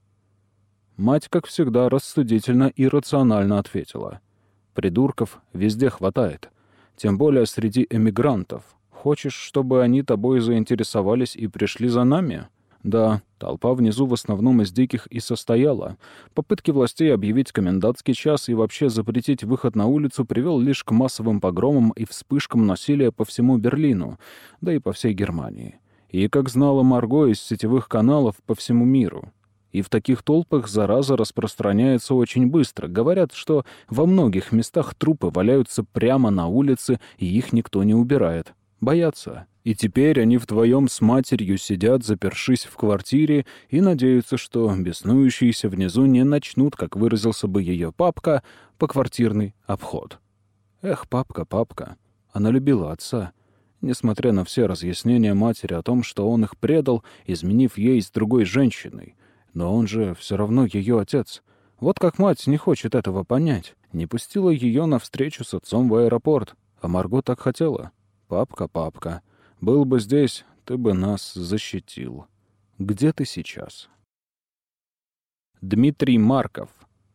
Мать, как всегда, рассудительно и рационально ответила. «Придурков везде хватает. Тем более среди эмигрантов. Хочешь, чтобы они тобой заинтересовались и пришли за нами?» Да, толпа внизу в основном из диких и состояла. Попытки властей объявить комендантский час и вообще запретить выход на улицу привел лишь к массовым погромам и вспышкам насилия по всему Берлину, да и по всей Германии. И, как знала Марго, из сетевых каналов по всему миру. И в таких толпах зараза распространяется очень быстро. Говорят, что во многих местах трупы валяются прямо на улице, и их никто не убирает. Боятся. И теперь они вдвоем с матерью сидят, запершись в квартире, и надеются, что беснующиеся внизу не начнут, как выразился бы ее папка, поквартирный обход. Эх, папка, папка. Она любила отца. Несмотря на все разъяснения матери о том, что он их предал, изменив ей с другой женщиной. Но он же все равно ее отец. Вот как мать не хочет этого понять. Не пустила ее на встречу с отцом в аэропорт. А Марго так хотела. Папка, папка. Был бы здесь, ты бы нас защитил. Где ты сейчас? Дмитрий Марков.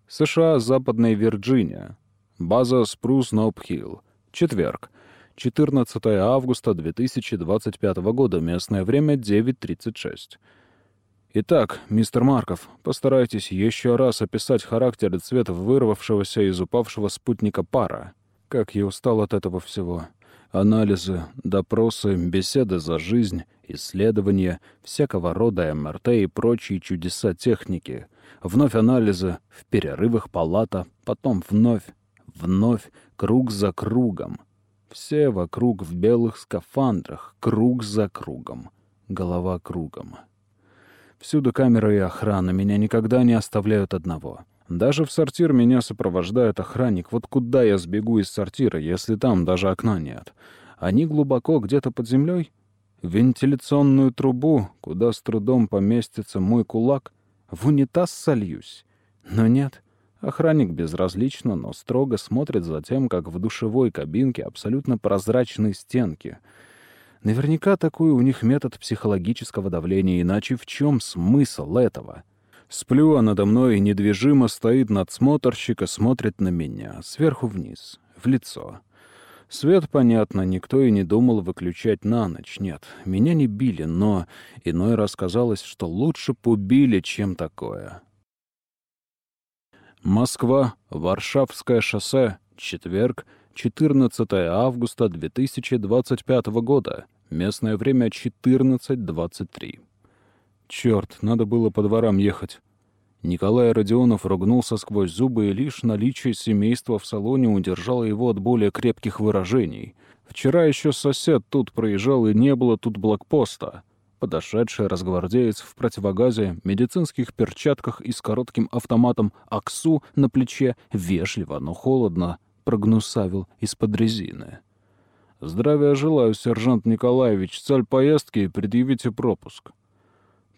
США, Западная Вирджиния. База Спрус Нопхилл. Четверг. 14 августа 2025 года. Местное время 9.36. Итак, мистер Марков, постарайтесь еще раз описать характер и цвет вырвавшегося из упавшего спутника пара. Как я устал от этого всего. Анализы, допросы, беседы за жизнь, исследования, всякого рода МРТ и прочие чудеса техники. Вновь анализы, в перерывах палата, потом вновь, вновь, круг за кругом. Все вокруг в белых скафандрах, круг за кругом, голова кругом. Всюду камеры и охрана, меня никогда не оставляют одного — даже в сортир меня сопровождает охранник. Вот куда я сбегу из сортира, если там даже окна нет? Они глубоко где-то под землей? вентиляционную трубу, куда с трудом поместится мой кулак, в унитаз сольюсь. Но нет. Охранник безразлично, но строго смотрит за тем, как в душевой кабинке абсолютно прозрачные стенки. Наверняка такой у них метод психологического давления, иначе в чем смысл этого? — Сплю, а надо мной недвижимо стоит надсмотрщик и смотрит на меня, сверху вниз, в лицо. Свет, понятно, никто и не думал выключать на ночь. Нет, меня не били, но иной раз казалось, что лучше побили, чем такое. Москва, Варшавское шоссе, четверг, 14 августа 2025 года. Местное время 14.23. Черт, надо было по дворам ехать. Николай Родионов ругнулся сквозь зубы, и лишь наличие семейства в салоне удержало его от более крепких выражений. Вчера еще сосед тут проезжал, и не было тут блокпоста. Подошедший разгвардеец в противогазе, медицинских перчатках и с коротким автоматом АКСУ на плече вежливо, но холодно прогнусавил из-под резины. «Здравия желаю, сержант Николаевич. Цель поездки — предъявите пропуск».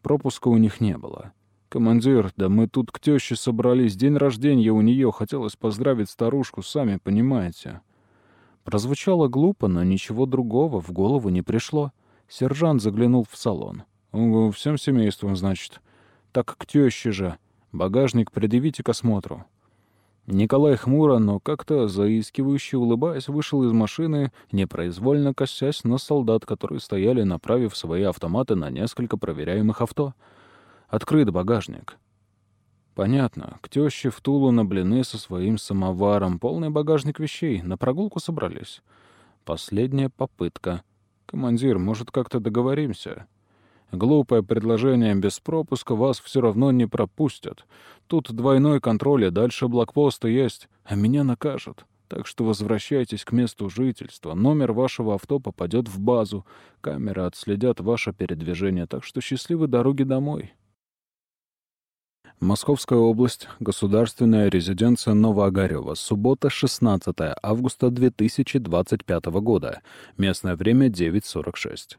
Пропуска у них не было. «Командир, да мы тут к тёще собрались. День рождения у неё. Хотелось поздравить старушку, сами понимаете». Прозвучало глупо, но ничего другого в голову не пришло. Сержант заглянул в салон. «Ого, всем семейством, значит. Так к тёще же. Багажник предъявите к осмотру». Николай хмуро, но как-то заискивающе улыбаясь, вышел из машины, непроизвольно косясь на солдат, которые стояли, направив свои автоматы на несколько проверяемых авто. Открыт багажник. Понятно. К тёще в Тулу на блины со своим самоваром. Полный багажник вещей. На прогулку собрались. Последняя попытка. Командир, может, как-то договоримся? Глупое предложение без пропуска вас все равно не пропустят. Тут двойной контроль, и дальше блокпосты есть, а меня накажут. Так что возвращайтесь к месту жительства. Номер вашего авто попадет в базу. Камеры отследят ваше передвижение, так что счастливой дороги домой. Московская область, государственная резиденция Новоогарева, суббота, 16 августа 2025 года, местное время 9.46.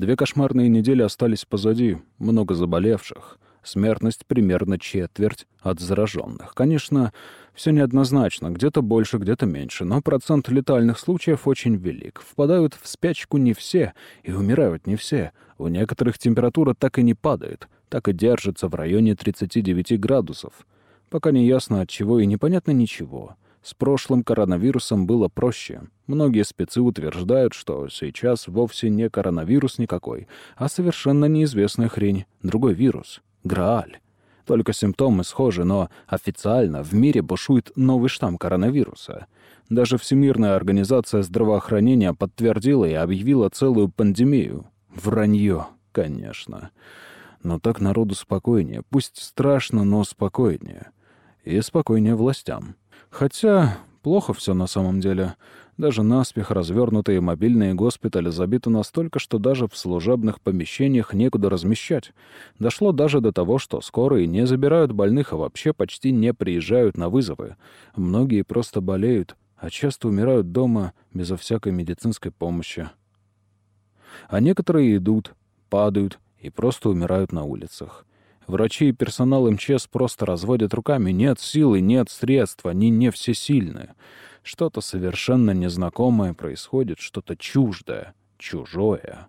Две кошмарные недели остались позади, много заболевших — Смертность примерно четверть от зараженных. Конечно, все неоднозначно, где-то больше, где-то меньше, но процент летальных случаев очень велик. Впадают в спячку не все, и умирают не все. У некоторых температура так и не падает, так и держится в районе 39 градусов. Пока не ясно от чего и непонятно ничего. С прошлым коронавирусом было проще. Многие спецы утверждают, что сейчас вовсе не коронавирус никакой, а совершенно неизвестная хрень, другой вирус. Грааль. Только симптомы схожи, но официально в мире бушует новый штамм коронавируса. Даже Всемирная организация здравоохранения подтвердила и объявила целую пандемию. Вранье, конечно. Но так народу спокойнее. Пусть страшно, но спокойнее. И спокойнее властям. Хотя плохо все на самом деле. Даже наспех развернутые мобильные госпитали забиты настолько, что даже в служебных помещениях некуда размещать. Дошло даже до того, что скорые не забирают больных, а вообще почти не приезжают на вызовы. Многие просто болеют, а часто умирают дома безо всякой медицинской помощи. А некоторые идут, падают и просто умирают на улицах. Врачи и персонал МЧС просто разводят руками. Нет силы, нет средств, они не всесильны. Что-то совершенно незнакомое происходит, что-то чуждое, чужое.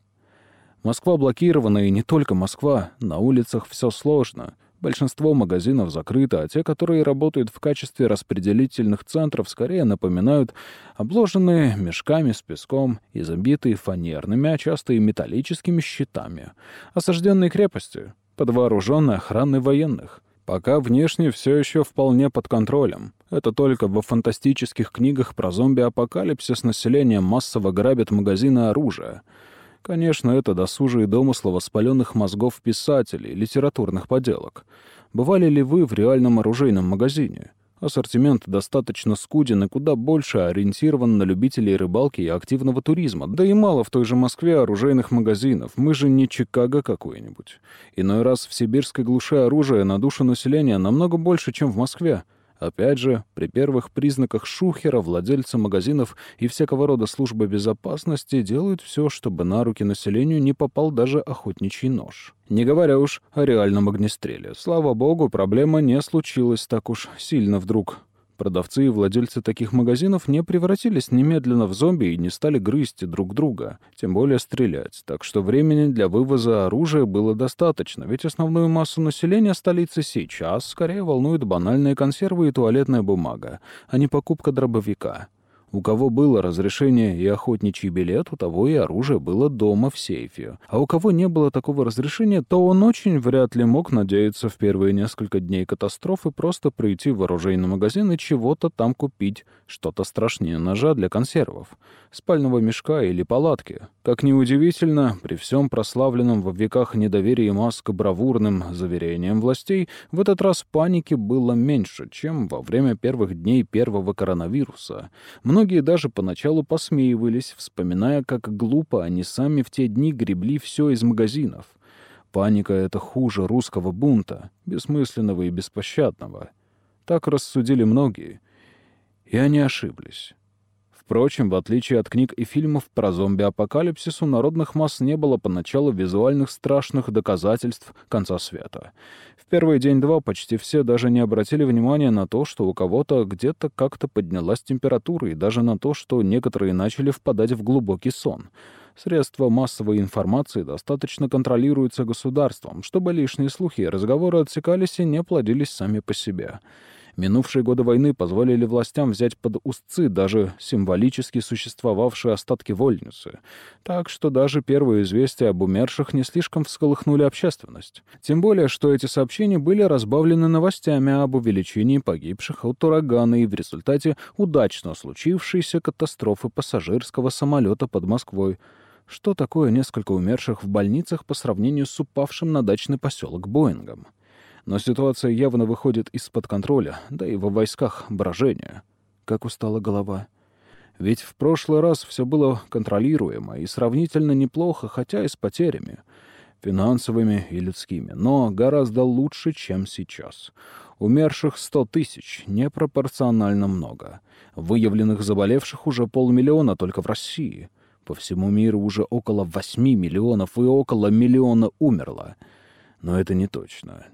Москва блокирована, и не только Москва. На улицах все сложно. Большинство магазинов закрыто, а те, которые работают в качестве распределительных центров, скорее напоминают обложенные мешками с песком и забитые фанерными, а часто и металлическими щитами. Осажденные крепости под вооруженной охраной военных — Пока внешне все еще вполне под контролем. Это только во фантастических книгах про зомби-апокалипсис население массово грабит магазины оружия. Конечно, это досужие домыслы воспаленных мозгов писателей, литературных поделок. Бывали ли вы в реальном оружейном магазине? Ассортимент достаточно скуден и куда больше ориентирован на любителей рыбалки и активного туризма. Да и мало в той же Москве оружейных магазинов. Мы же не Чикаго какой-нибудь. Иной раз в сибирской глуши оружия на душу населения намного больше, чем в Москве. Опять же, при первых признаках шухера владельцы магазинов и всякого рода службы безопасности делают все, чтобы на руки населению не попал даже охотничий нож. Не говоря уж о реальном огнестреле. Слава богу, проблема не случилась так уж сильно вдруг. Продавцы и владельцы таких магазинов не превратились немедленно в зомби и не стали грызть друг друга, тем более стрелять. Так что времени для вывоза оружия было достаточно, ведь основную массу населения столицы сейчас скорее волнует банальные консервы и туалетная бумага, а не покупка дробовика. У кого было разрешение и охотничий билет, у того и оружие было дома в сейфе. А у кого не было такого разрешения, то он очень вряд ли мог надеяться в первые несколько дней катастрофы просто прийти в оружейный магазин и чего-то там купить, что-то страшнее ножа для консервов, спального мешка или палатки. Как ни удивительно, при всем прославленном во веках недоверии маск бравурным заверениям властей, в этот раз паники было меньше, чем во время первых дней первого коронавируса. Многие даже поначалу посмеивались, вспоминая, как глупо они сами в те дни гребли все из магазинов. Паника — это хуже русского бунта, бессмысленного и беспощадного. Так рассудили многие. И они ошиблись. Впрочем, в отличие от книг и фильмов про зомби-апокалипсис, у народных масс не было поначалу визуальных страшных доказательств конца света. В первый день-два почти все даже не обратили внимания на то, что у кого-то где-то как-то поднялась температура, и даже на то, что некоторые начали впадать в глубокий сон. Средства массовой информации достаточно контролируются государством, чтобы лишние слухи и разговоры отсекались и не плодились сами по себе. Минувшие годы войны позволили властям взять под узцы даже символически существовавшие остатки вольницы. Так что даже первые известия об умерших не слишком всколыхнули общественность. Тем более, что эти сообщения были разбавлены новостями об увеличении погибших от урагана и в результате удачно случившейся катастрофы пассажирского самолета под Москвой. Что такое несколько умерших в больницах по сравнению с упавшим на дачный поселок Боингом? Но ситуация явно выходит из-под контроля, да и во войсках брожение. как устала голова. Ведь в прошлый раз все было контролируемо и сравнительно неплохо, хотя и с потерями. Финансовыми и людскими, но гораздо лучше, чем сейчас. Умерших сто тысяч, непропорционально много. Выявленных заболевших уже полмиллиона только в России. По всему миру уже около восьми миллионов и около миллиона умерло. Но это не точно.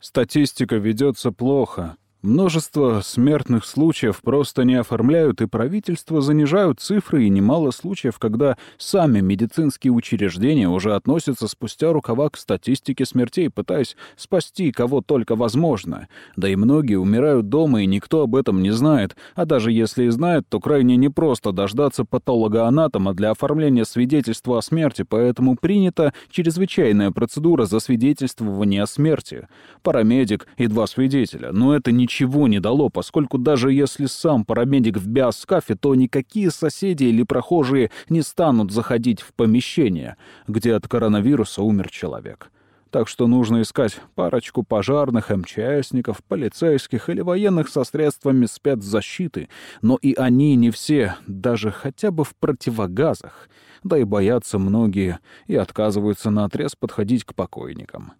Статистика ведется плохо, Множество смертных случаев просто не оформляют, и правительство занижают цифры, и немало случаев, когда сами медицинские учреждения уже относятся спустя рукава к статистике смертей, пытаясь спасти кого только возможно. Да и многие умирают дома, и никто об этом не знает, а даже если и знает, то крайне непросто дождаться патологоанатома для оформления свидетельства о смерти, поэтому принята чрезвычайная процедура засвидетельствования о смерти. Парамедик и два свидетеля, но это ничего ничего не дало, поскольку даже если сам парамедик в биоскафе, то никакие соседи или прохожие не станут заходить в помещение, где от коронавируса умер человек. Так что нужно искать парочку пожарных, МЧСников, полицейских или военных со средствами спецзащиты, но и они не все, даже хотя бы в противогазах, да и боятся многие и отказываются наотрез подходить к покойникам.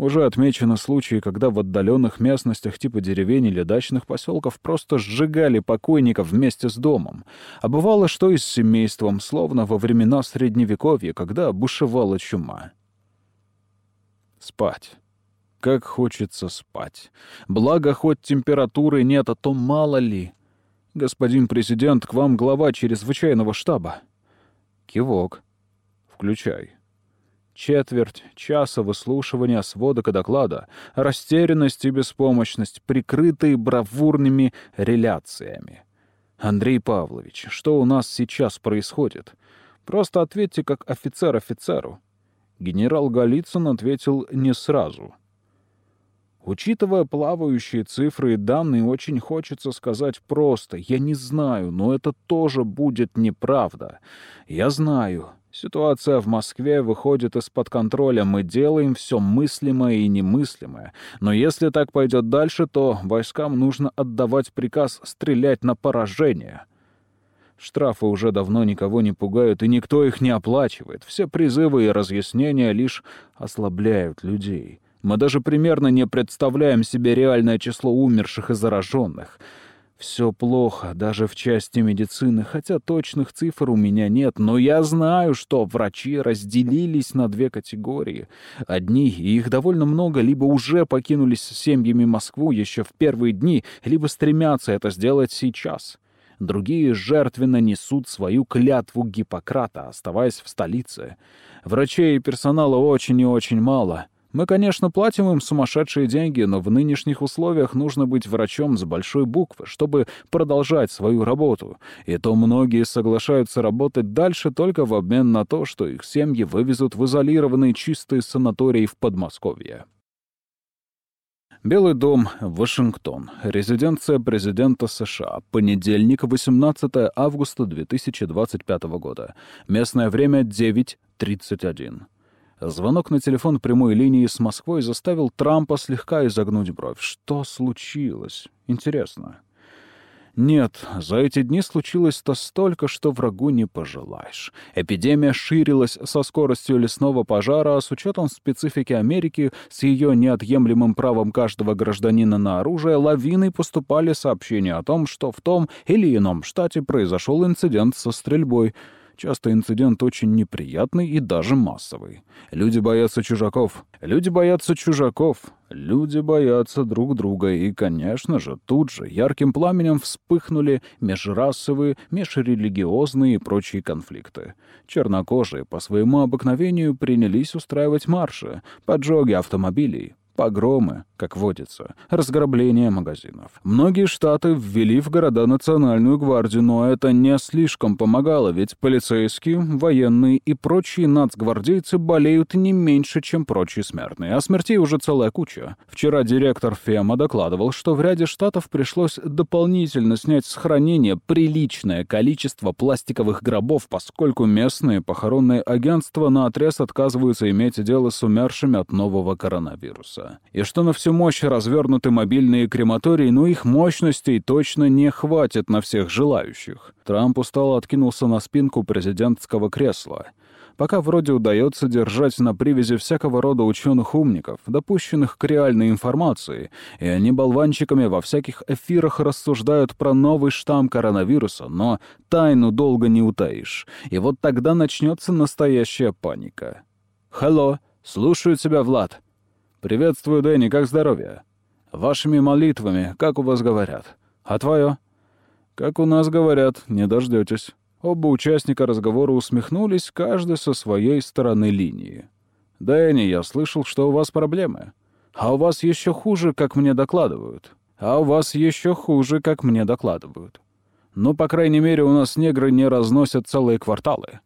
Уже отмечены случаи, когда в отдаленных местностях типа деревень или дачных поселков просто сжигали покойников вместе с домом. А бывало, что и с семейством, словно во времена Средневековья, когда бушевала чума. Спать. Как хочется спать. Благо, хоть температуры нет, а то мало ли. Господин президент, к вам глава чрезвычайного штаба. Кивок. Включай. Четверть часа выслушивания сводок и доклада, растерянность и беспомощность, прикрытые бравурными реляциями. «Андрей Павлович, что у нас сейчас происходит? Просто ответьте как офицер офицеру». Генерал Голицын ответил не сразу. Учитывая плавающие цифры и данные, очень хочется сказать просто «я не знаю», но это тоже будет неправда. Я знаю, Ситуация в Москве выходит из-под контроля, мы делаем все мыслимое и немыслимое. Но если так пойдет дальше, то войскам нужно отдавать приказ стрелять на поражение. Штрафы уже давно никого не пугают, и никто их не оплачивает. Все призывы и разъяснения лишь ослабляют людей. Мы даже примерно не представляем себе реальное число умерших и зараженных — все плохо, даже в части медицины, хотя точных цифр у меня нет, но я знаю, что врачи разделились на две категории. Одни, и их довольно много, либо уже покинули с семьями Москву еще в первые дни, либо стремятся это сделать сейчас. Другие жертвенно несут свою клятву Гиппократа, оставаясь в столице. Врачей и персонала очень и очень мало — мы, конечно, платим им сумасшедшие деньги, но в нынешних условиях нужно быть врачом с большой буквы, чтобы продолжать свою работу. И то многие соглашаются работать дальше только в обмен на то, что их семьи вывезут в изолированные чистые санатории в Подмосковье. Белый дом, Вашингтон. Резиденция президента США. Понедельник, 18 августа 2025 года. Местное время 9.31. Звонок на телефон прямой линии с Москвой заставил Трампа слегка изогнуть бровь. Что случилось? Интересно. Нет, за эти дни случилось-то столько, что врагу не пожелаешь. Эпидемия ширилась со скоростью лесного пожара, а с учетом специфики Америки, с ее неотъемлемым правом каждого гражданина на оружие, лавиной поступали сообщения о том, что в том или ином штате произошел инцидент со стрельбой — Часто инцидент очень неприятный и даже массовый. Люди боятся чужаков. Люди боятся чужаков. Люди боятся друг друга. И, конечно же, тут же ярким пламенем вспыхнули межрасовые, межрелигиозные и прочие конфликты. Чернокожие по своему обыкновению принялись устраивать марши, поджоги автомобилей, Погромы, как водится, разграбление магазинов. Многие штаты ввели в города национальную гвардию, но это не слишком помогало, ведь полицейские, военные и прочие нацгвардейцы болеют не меньше, чем прочие смертные, а смертей уже целая куча. Вчера директор ФЕМА докладывал, что в ряде штатов пришлось дополнительно снять с хранения приличное количество пластиковых гробов, поскольку местные похоронные агентства наотрез отказываются иметь дело с умершими от нового коронавируса. И что на всю мощь развернуты мобильные крематории, но их мощностей точно не хватит на всех желающих. Трамп устало откинулся на спинку президентского кресла — пока вроде удается держать на привязи всякого рода ученых-умников, допущенных к реальной информации, и они болванчиками во всяких эфирах рассуждают про новый штамм коронавируса, но тайну долго не утаишь. И вот тогда начнется настоящая паника. «Hello, слушаю тебя, Влад». «Приветствую, Дэнни, как здоровье?» «Вашими молитвами, как у вас говорят?» «А твое?» «Как у нас говорят, не дождетесь». Оба участника разговора усмехнулись, каждый со своей стороны линии. «Дэнни, я слышал, что у вас проблемы. А у вас еще хуже, как мне докладывают. А у вас еще хуже, как мне докладывают. Ну, по крайней мере, у нас негры не разносят целые кварталы.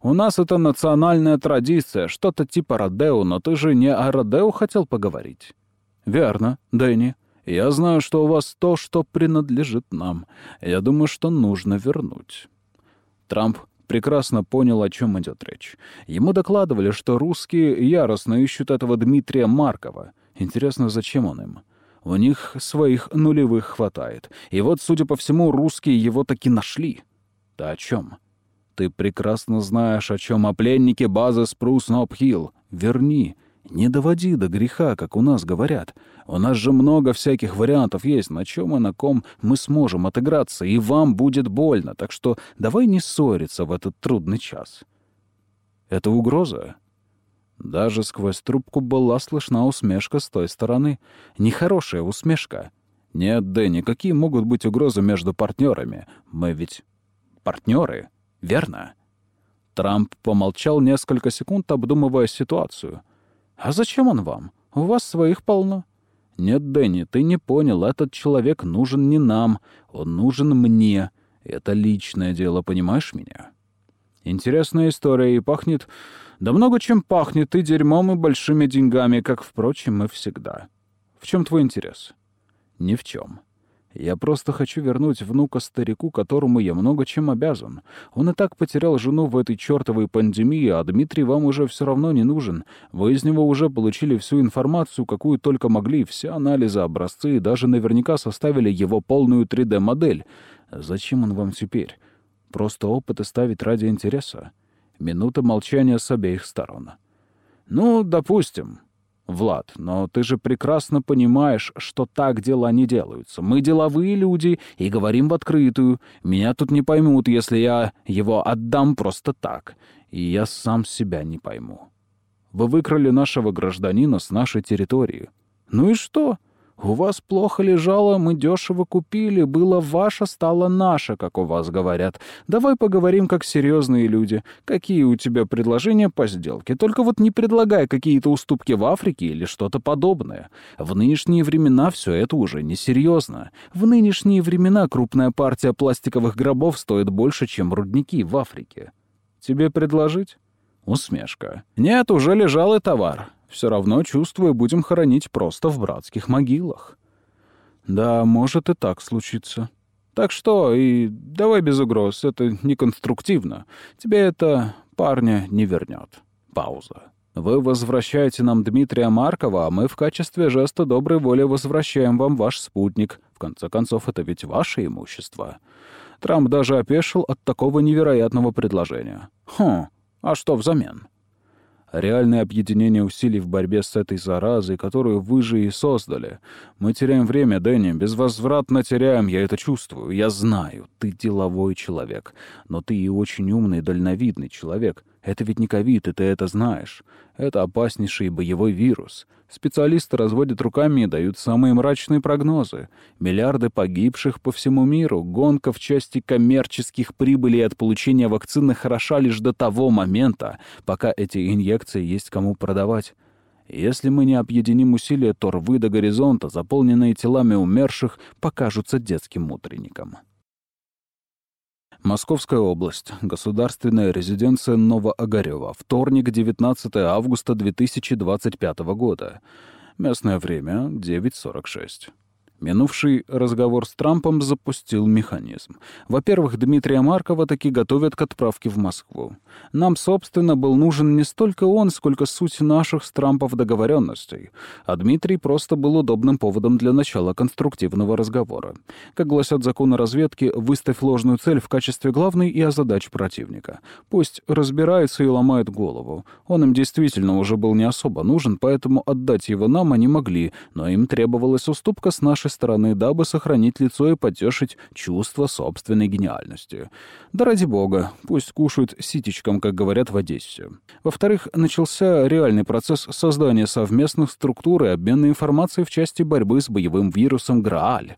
У нас это национальная традиция, что-то типа Родео, но ты же не о Родео хотел поговорить». «Верно, Дэнни. Я знаю, что у вас то, что принадлежит нам. Я думаю, что нужно вернуть». Трамп прекрасно понял, о чем идет речь. Ему докладывали, что русские яростно ищут этого Дмитрия Маркова. Интересно, зачем он им? У них своих нулевых хватает. И вот, судя по всему, русские его таки нашли. Ты о чем? Ты прекрасно знаешь, о чем о пленнике базы Спрус Нопхилл. Верни. Не доводи до греха, как у нас говорят. У нас же много всяких вариантов есть, на чем и на ком мы сможем отыграться, и вам будет больно, так что давай не ссориться в этот трудный час. Это угроза? Даже сквозь трубку была слышна усмешка с той стороны. Нехорошая усмешка. Нет, Дэнни, какие могут быть угрозы между партнерами? Мы ведь партнеры, верно? Трамп помолчал несколько секунд, обдумывая ситуацию. «А зачем он вам? У вас своих полно». «Нет, Дэнни, ты не понял. Этот человек нужен не нам. Он нужен мне. Это личное дело, понимаешь меня?» Интересная история и пахнет... Да много чем пахнет и дерьмом, и большими деньгами, как, впрочем, и всегда. В чем твой интерес? Ни в чем. Я просто хочу вернуть внука старику, которому я много чем обязан. Он и так потерял жену в этой чертовой пандемии, а Дмитрий вам уже все равно не нужен. Вы из него уже получили всю информацию, какую только могли, все анализы, образцы, и даже наверняка составили его полную 3D-модель. Зачем он вам теперь? Просто опыты ставить ради интереса. Минута молчания с обеих сторон. «Ну, допустим», «Влад, но ты же прекрасно понимаешь, что так дела не делаются. Мы деловые люди и говорим в открытую. Меня тут не поймут, если я его отдам просто так. И я сам себя не пойму. Вы выкрали нашего гражданина с нашей территории. Ну и что? У вас плохо лежало, мы дешево купили, было ваше, стало наше, как у вас говорят. Давай поговорим как серьезные люди. Какие у тебя предложения по сделке? Только вот не предлагай какие-то уступки в Африке или что-то подобное. В нынешние времена все это уже несерьезно. В нынешние времена крупная партия пластиковых гробов стоит больше, чем рудники в Африке. Тебе предложить? Усмешка. Нет, уже лежал и товар. Все равно, чувствую, будем хоронить просто в братских могилах. Да, может и так случиться. Так что, и давай без угроз, это неконструктивно. Тебе это парня не вернет. Пауза. Вы возвращаете нам Дмитрия Маркова, а мы в качестве жеста доброй воли возвращаем вам ваш спутник. В конце концов, это ведь ваше имущество. Трамп даже опешил от такого невероятного предложения. Хм, а что взамен? Реальное объединение усилий в борьбе с этой заразой, которую вы же и создали. Мы теряем время, Дэнни, безвозвратно теряем, я это чувствую, я знаю, ты деловой человек, но ты и очень умный, дальновидный человек. Это ведь не ковид, и ты это знаешь. Это опаснейший боевой вирус. Специалисты разводят руками и дают самые мрачные прогнозы. Миллиарды погибших по всему миру. Гонка в части коммерческих прибылей от получения вакцины хороша лишь до того момента, пока эти инъекции есть кому продавать. Если мы не объединим усилия, то рвы до горизонта, заполненные телами умерших, покажутся детским утренником. Московская область. Государственная резиденция Новоогарева. Вторник, 19 августа 2025 года. Местное время — 9.46. Минувший разговор с Трампом запустил механизм. Во-первых, Дмитрия Маркова таки готовят к отправке в Москву. Нам, собственно, был нужен не столько он, сколько суть наших с Трампом договоренностей. А Дмитрий просто был удобным поводом для начала конструктивного разговора. Как гласят законы разведки, выставь ложную цель в качестве главной и озадач противника. Пусть разбирается и ломает голову. Он им действительно уже был не особо нужен, поэтому отдать его нам они могли, но им требовалась уступка с нашей стороны, дабы сохранить лицо и потешить чувство собственной гениальности. Да ради бога, пусть кушают ситечком, как говорят в Одессе. Во-вторых, начался реальный процесс создания совместных структур и обмена информацией в части борьбы с боевым вирусом Грааль.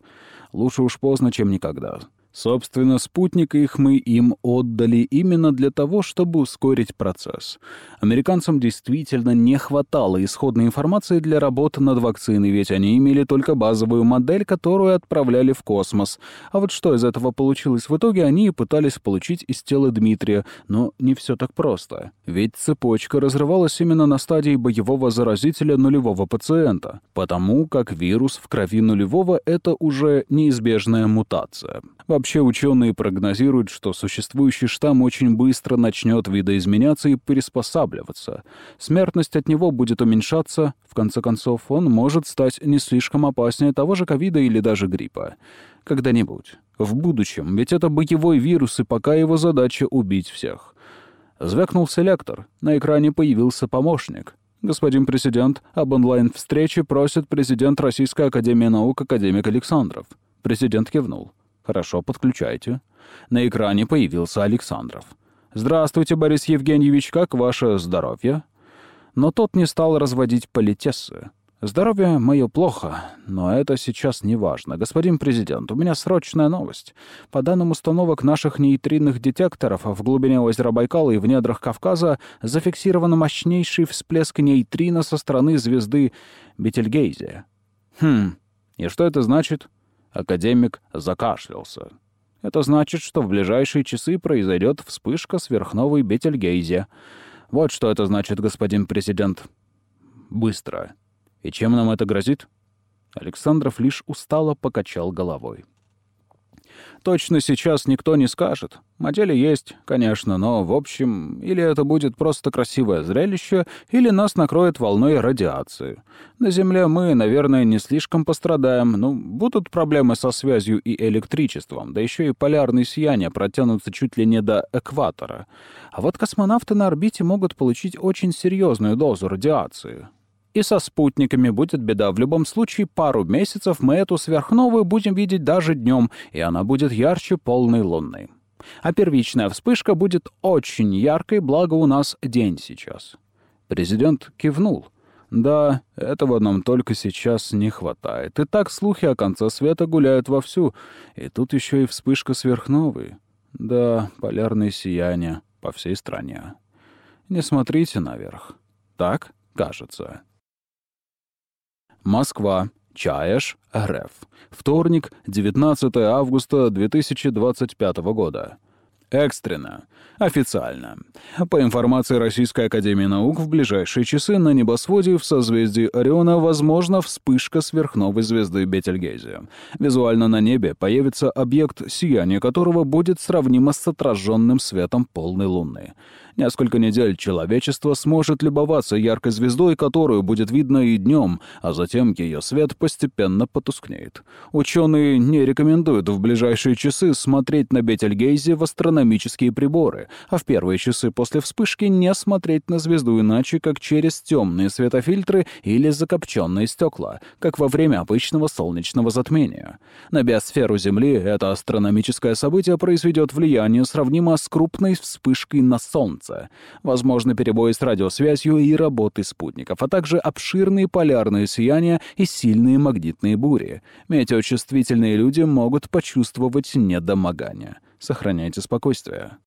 Лучше уж поздно, чем никогда. Собственно, спутника их мы им отдали именно для того, чтобы ускорить процесс. Американцам действительно не хватало исходной информации для работы над вакциной, ведь они имели только базовую модель, которую отправляли в космос. А вот что из этого получилось в итоге, они и пытались получить из тела Дмитрия, но не все так просто. Ведь цепочка разрывалась именно на стадии боевого заразителя нулевого пациента, потому как вирус в крови нулевого — это уже неизбежная мутация. Вообще ученые прогнозируют, что существующий штамм очень быстро начнет видоизменяться и приспосабливаться. Смертность от него будет уменьшаться, в конце концов, он может стать не слишком опаснее того же ковида или даже гриппа. Когда-нибудь. В будущем. Ведь это боевой вирус, и пока его задача — убить всех. Звякнул селектор. На экране появился помощник. «Господин президент, об онлайн-встрече просит президент Российской академии наук академик Александров». Президент кивнул. «Хорошо, подключайте». На экране появился Александров. «Здравствуйте, Борис Евгеньевич, как ваше здоровье?» Но тот не стал разводить политессы. «Здоровье мое плохо, но это сейчас не важно. Господин президент, у меня срочная новость. По данным установок наших нейтринных детекторов, в глубине озера Байкала и в недрах Кавказа зафиксирован мощнейший всплеск нейтрино со стороны звезды Бетельгейзе». «Хм, и что это значит?» Академик закашлялся. Это значит, что в ближайшие часы произойдет вспышка сверхновой Бетельгейзе. Вот что это значит, господин президент. Быстро. И чем нам это грозит? Александров лишь устало покачал головой. Точно сейчас никто не скажет. Модели есть, конечно, но, в общем, или это будет просто красивое зрелище, или нас накроет волной радиации. На Земле мы, наверное, не слишком пострадаем. Ну, будут проблемы со связью и электричеством, да еще и полярные сияния протянутся чуть ли не до экватора. А вот космонавты на орбите могут получить очень серьезную дозу радиации. И со спутниками будет беда. В любом случае, пару месяцев мы эту сверхновую будем видеть даже днем, и она будет ярче полной лунной. А первичная вспышка будет очень яркой, благо у нас день сейчас. Президент кивнул. Да, этого нам только сейчас не хватает. И так слухи о конце света гуляют вовсю. И тут еще и вспышка сверхновой. Да, полярное сияние по всей стране. Не смотрите наверх. Так кажется. Москва. Чаеш, РФ. Вторник, 19 августа 2025 года. Экстренно. Официально. По информации Российской Академии Наук, в ближайшие часы на небосводе в созвездии Ориона возможна вспышка сверхновой звезды Бетельгейзе. Визуально на небе появится объект, сияние которого будет сравнимо с отраженным светом полной луны. Несколько недель человечество сможет любоваться яркой звездой, которую будет видно и днем, а затем ее свет постепенно потускнеет. Ученые не рекомендуют в ближайшие часы смотреть на Бетельгейзе в астрономические приборы, а в первые часы после вспышки не смотреть на звезду иначе, как через темные светофильтры или закопченные стекла, как во время обычного солнечного затмения. На биосферу Земли это астрономическое событие произведет влияние, сравнимо с крупной вспышкой на Солнце. Возможны перебои с радиосвязью и работой спутников, а также обширные полярные сияния и сильные магнитные бури. Метеочувствительные люди могут почувствовать недомогание. Сохраняйте спокойствие.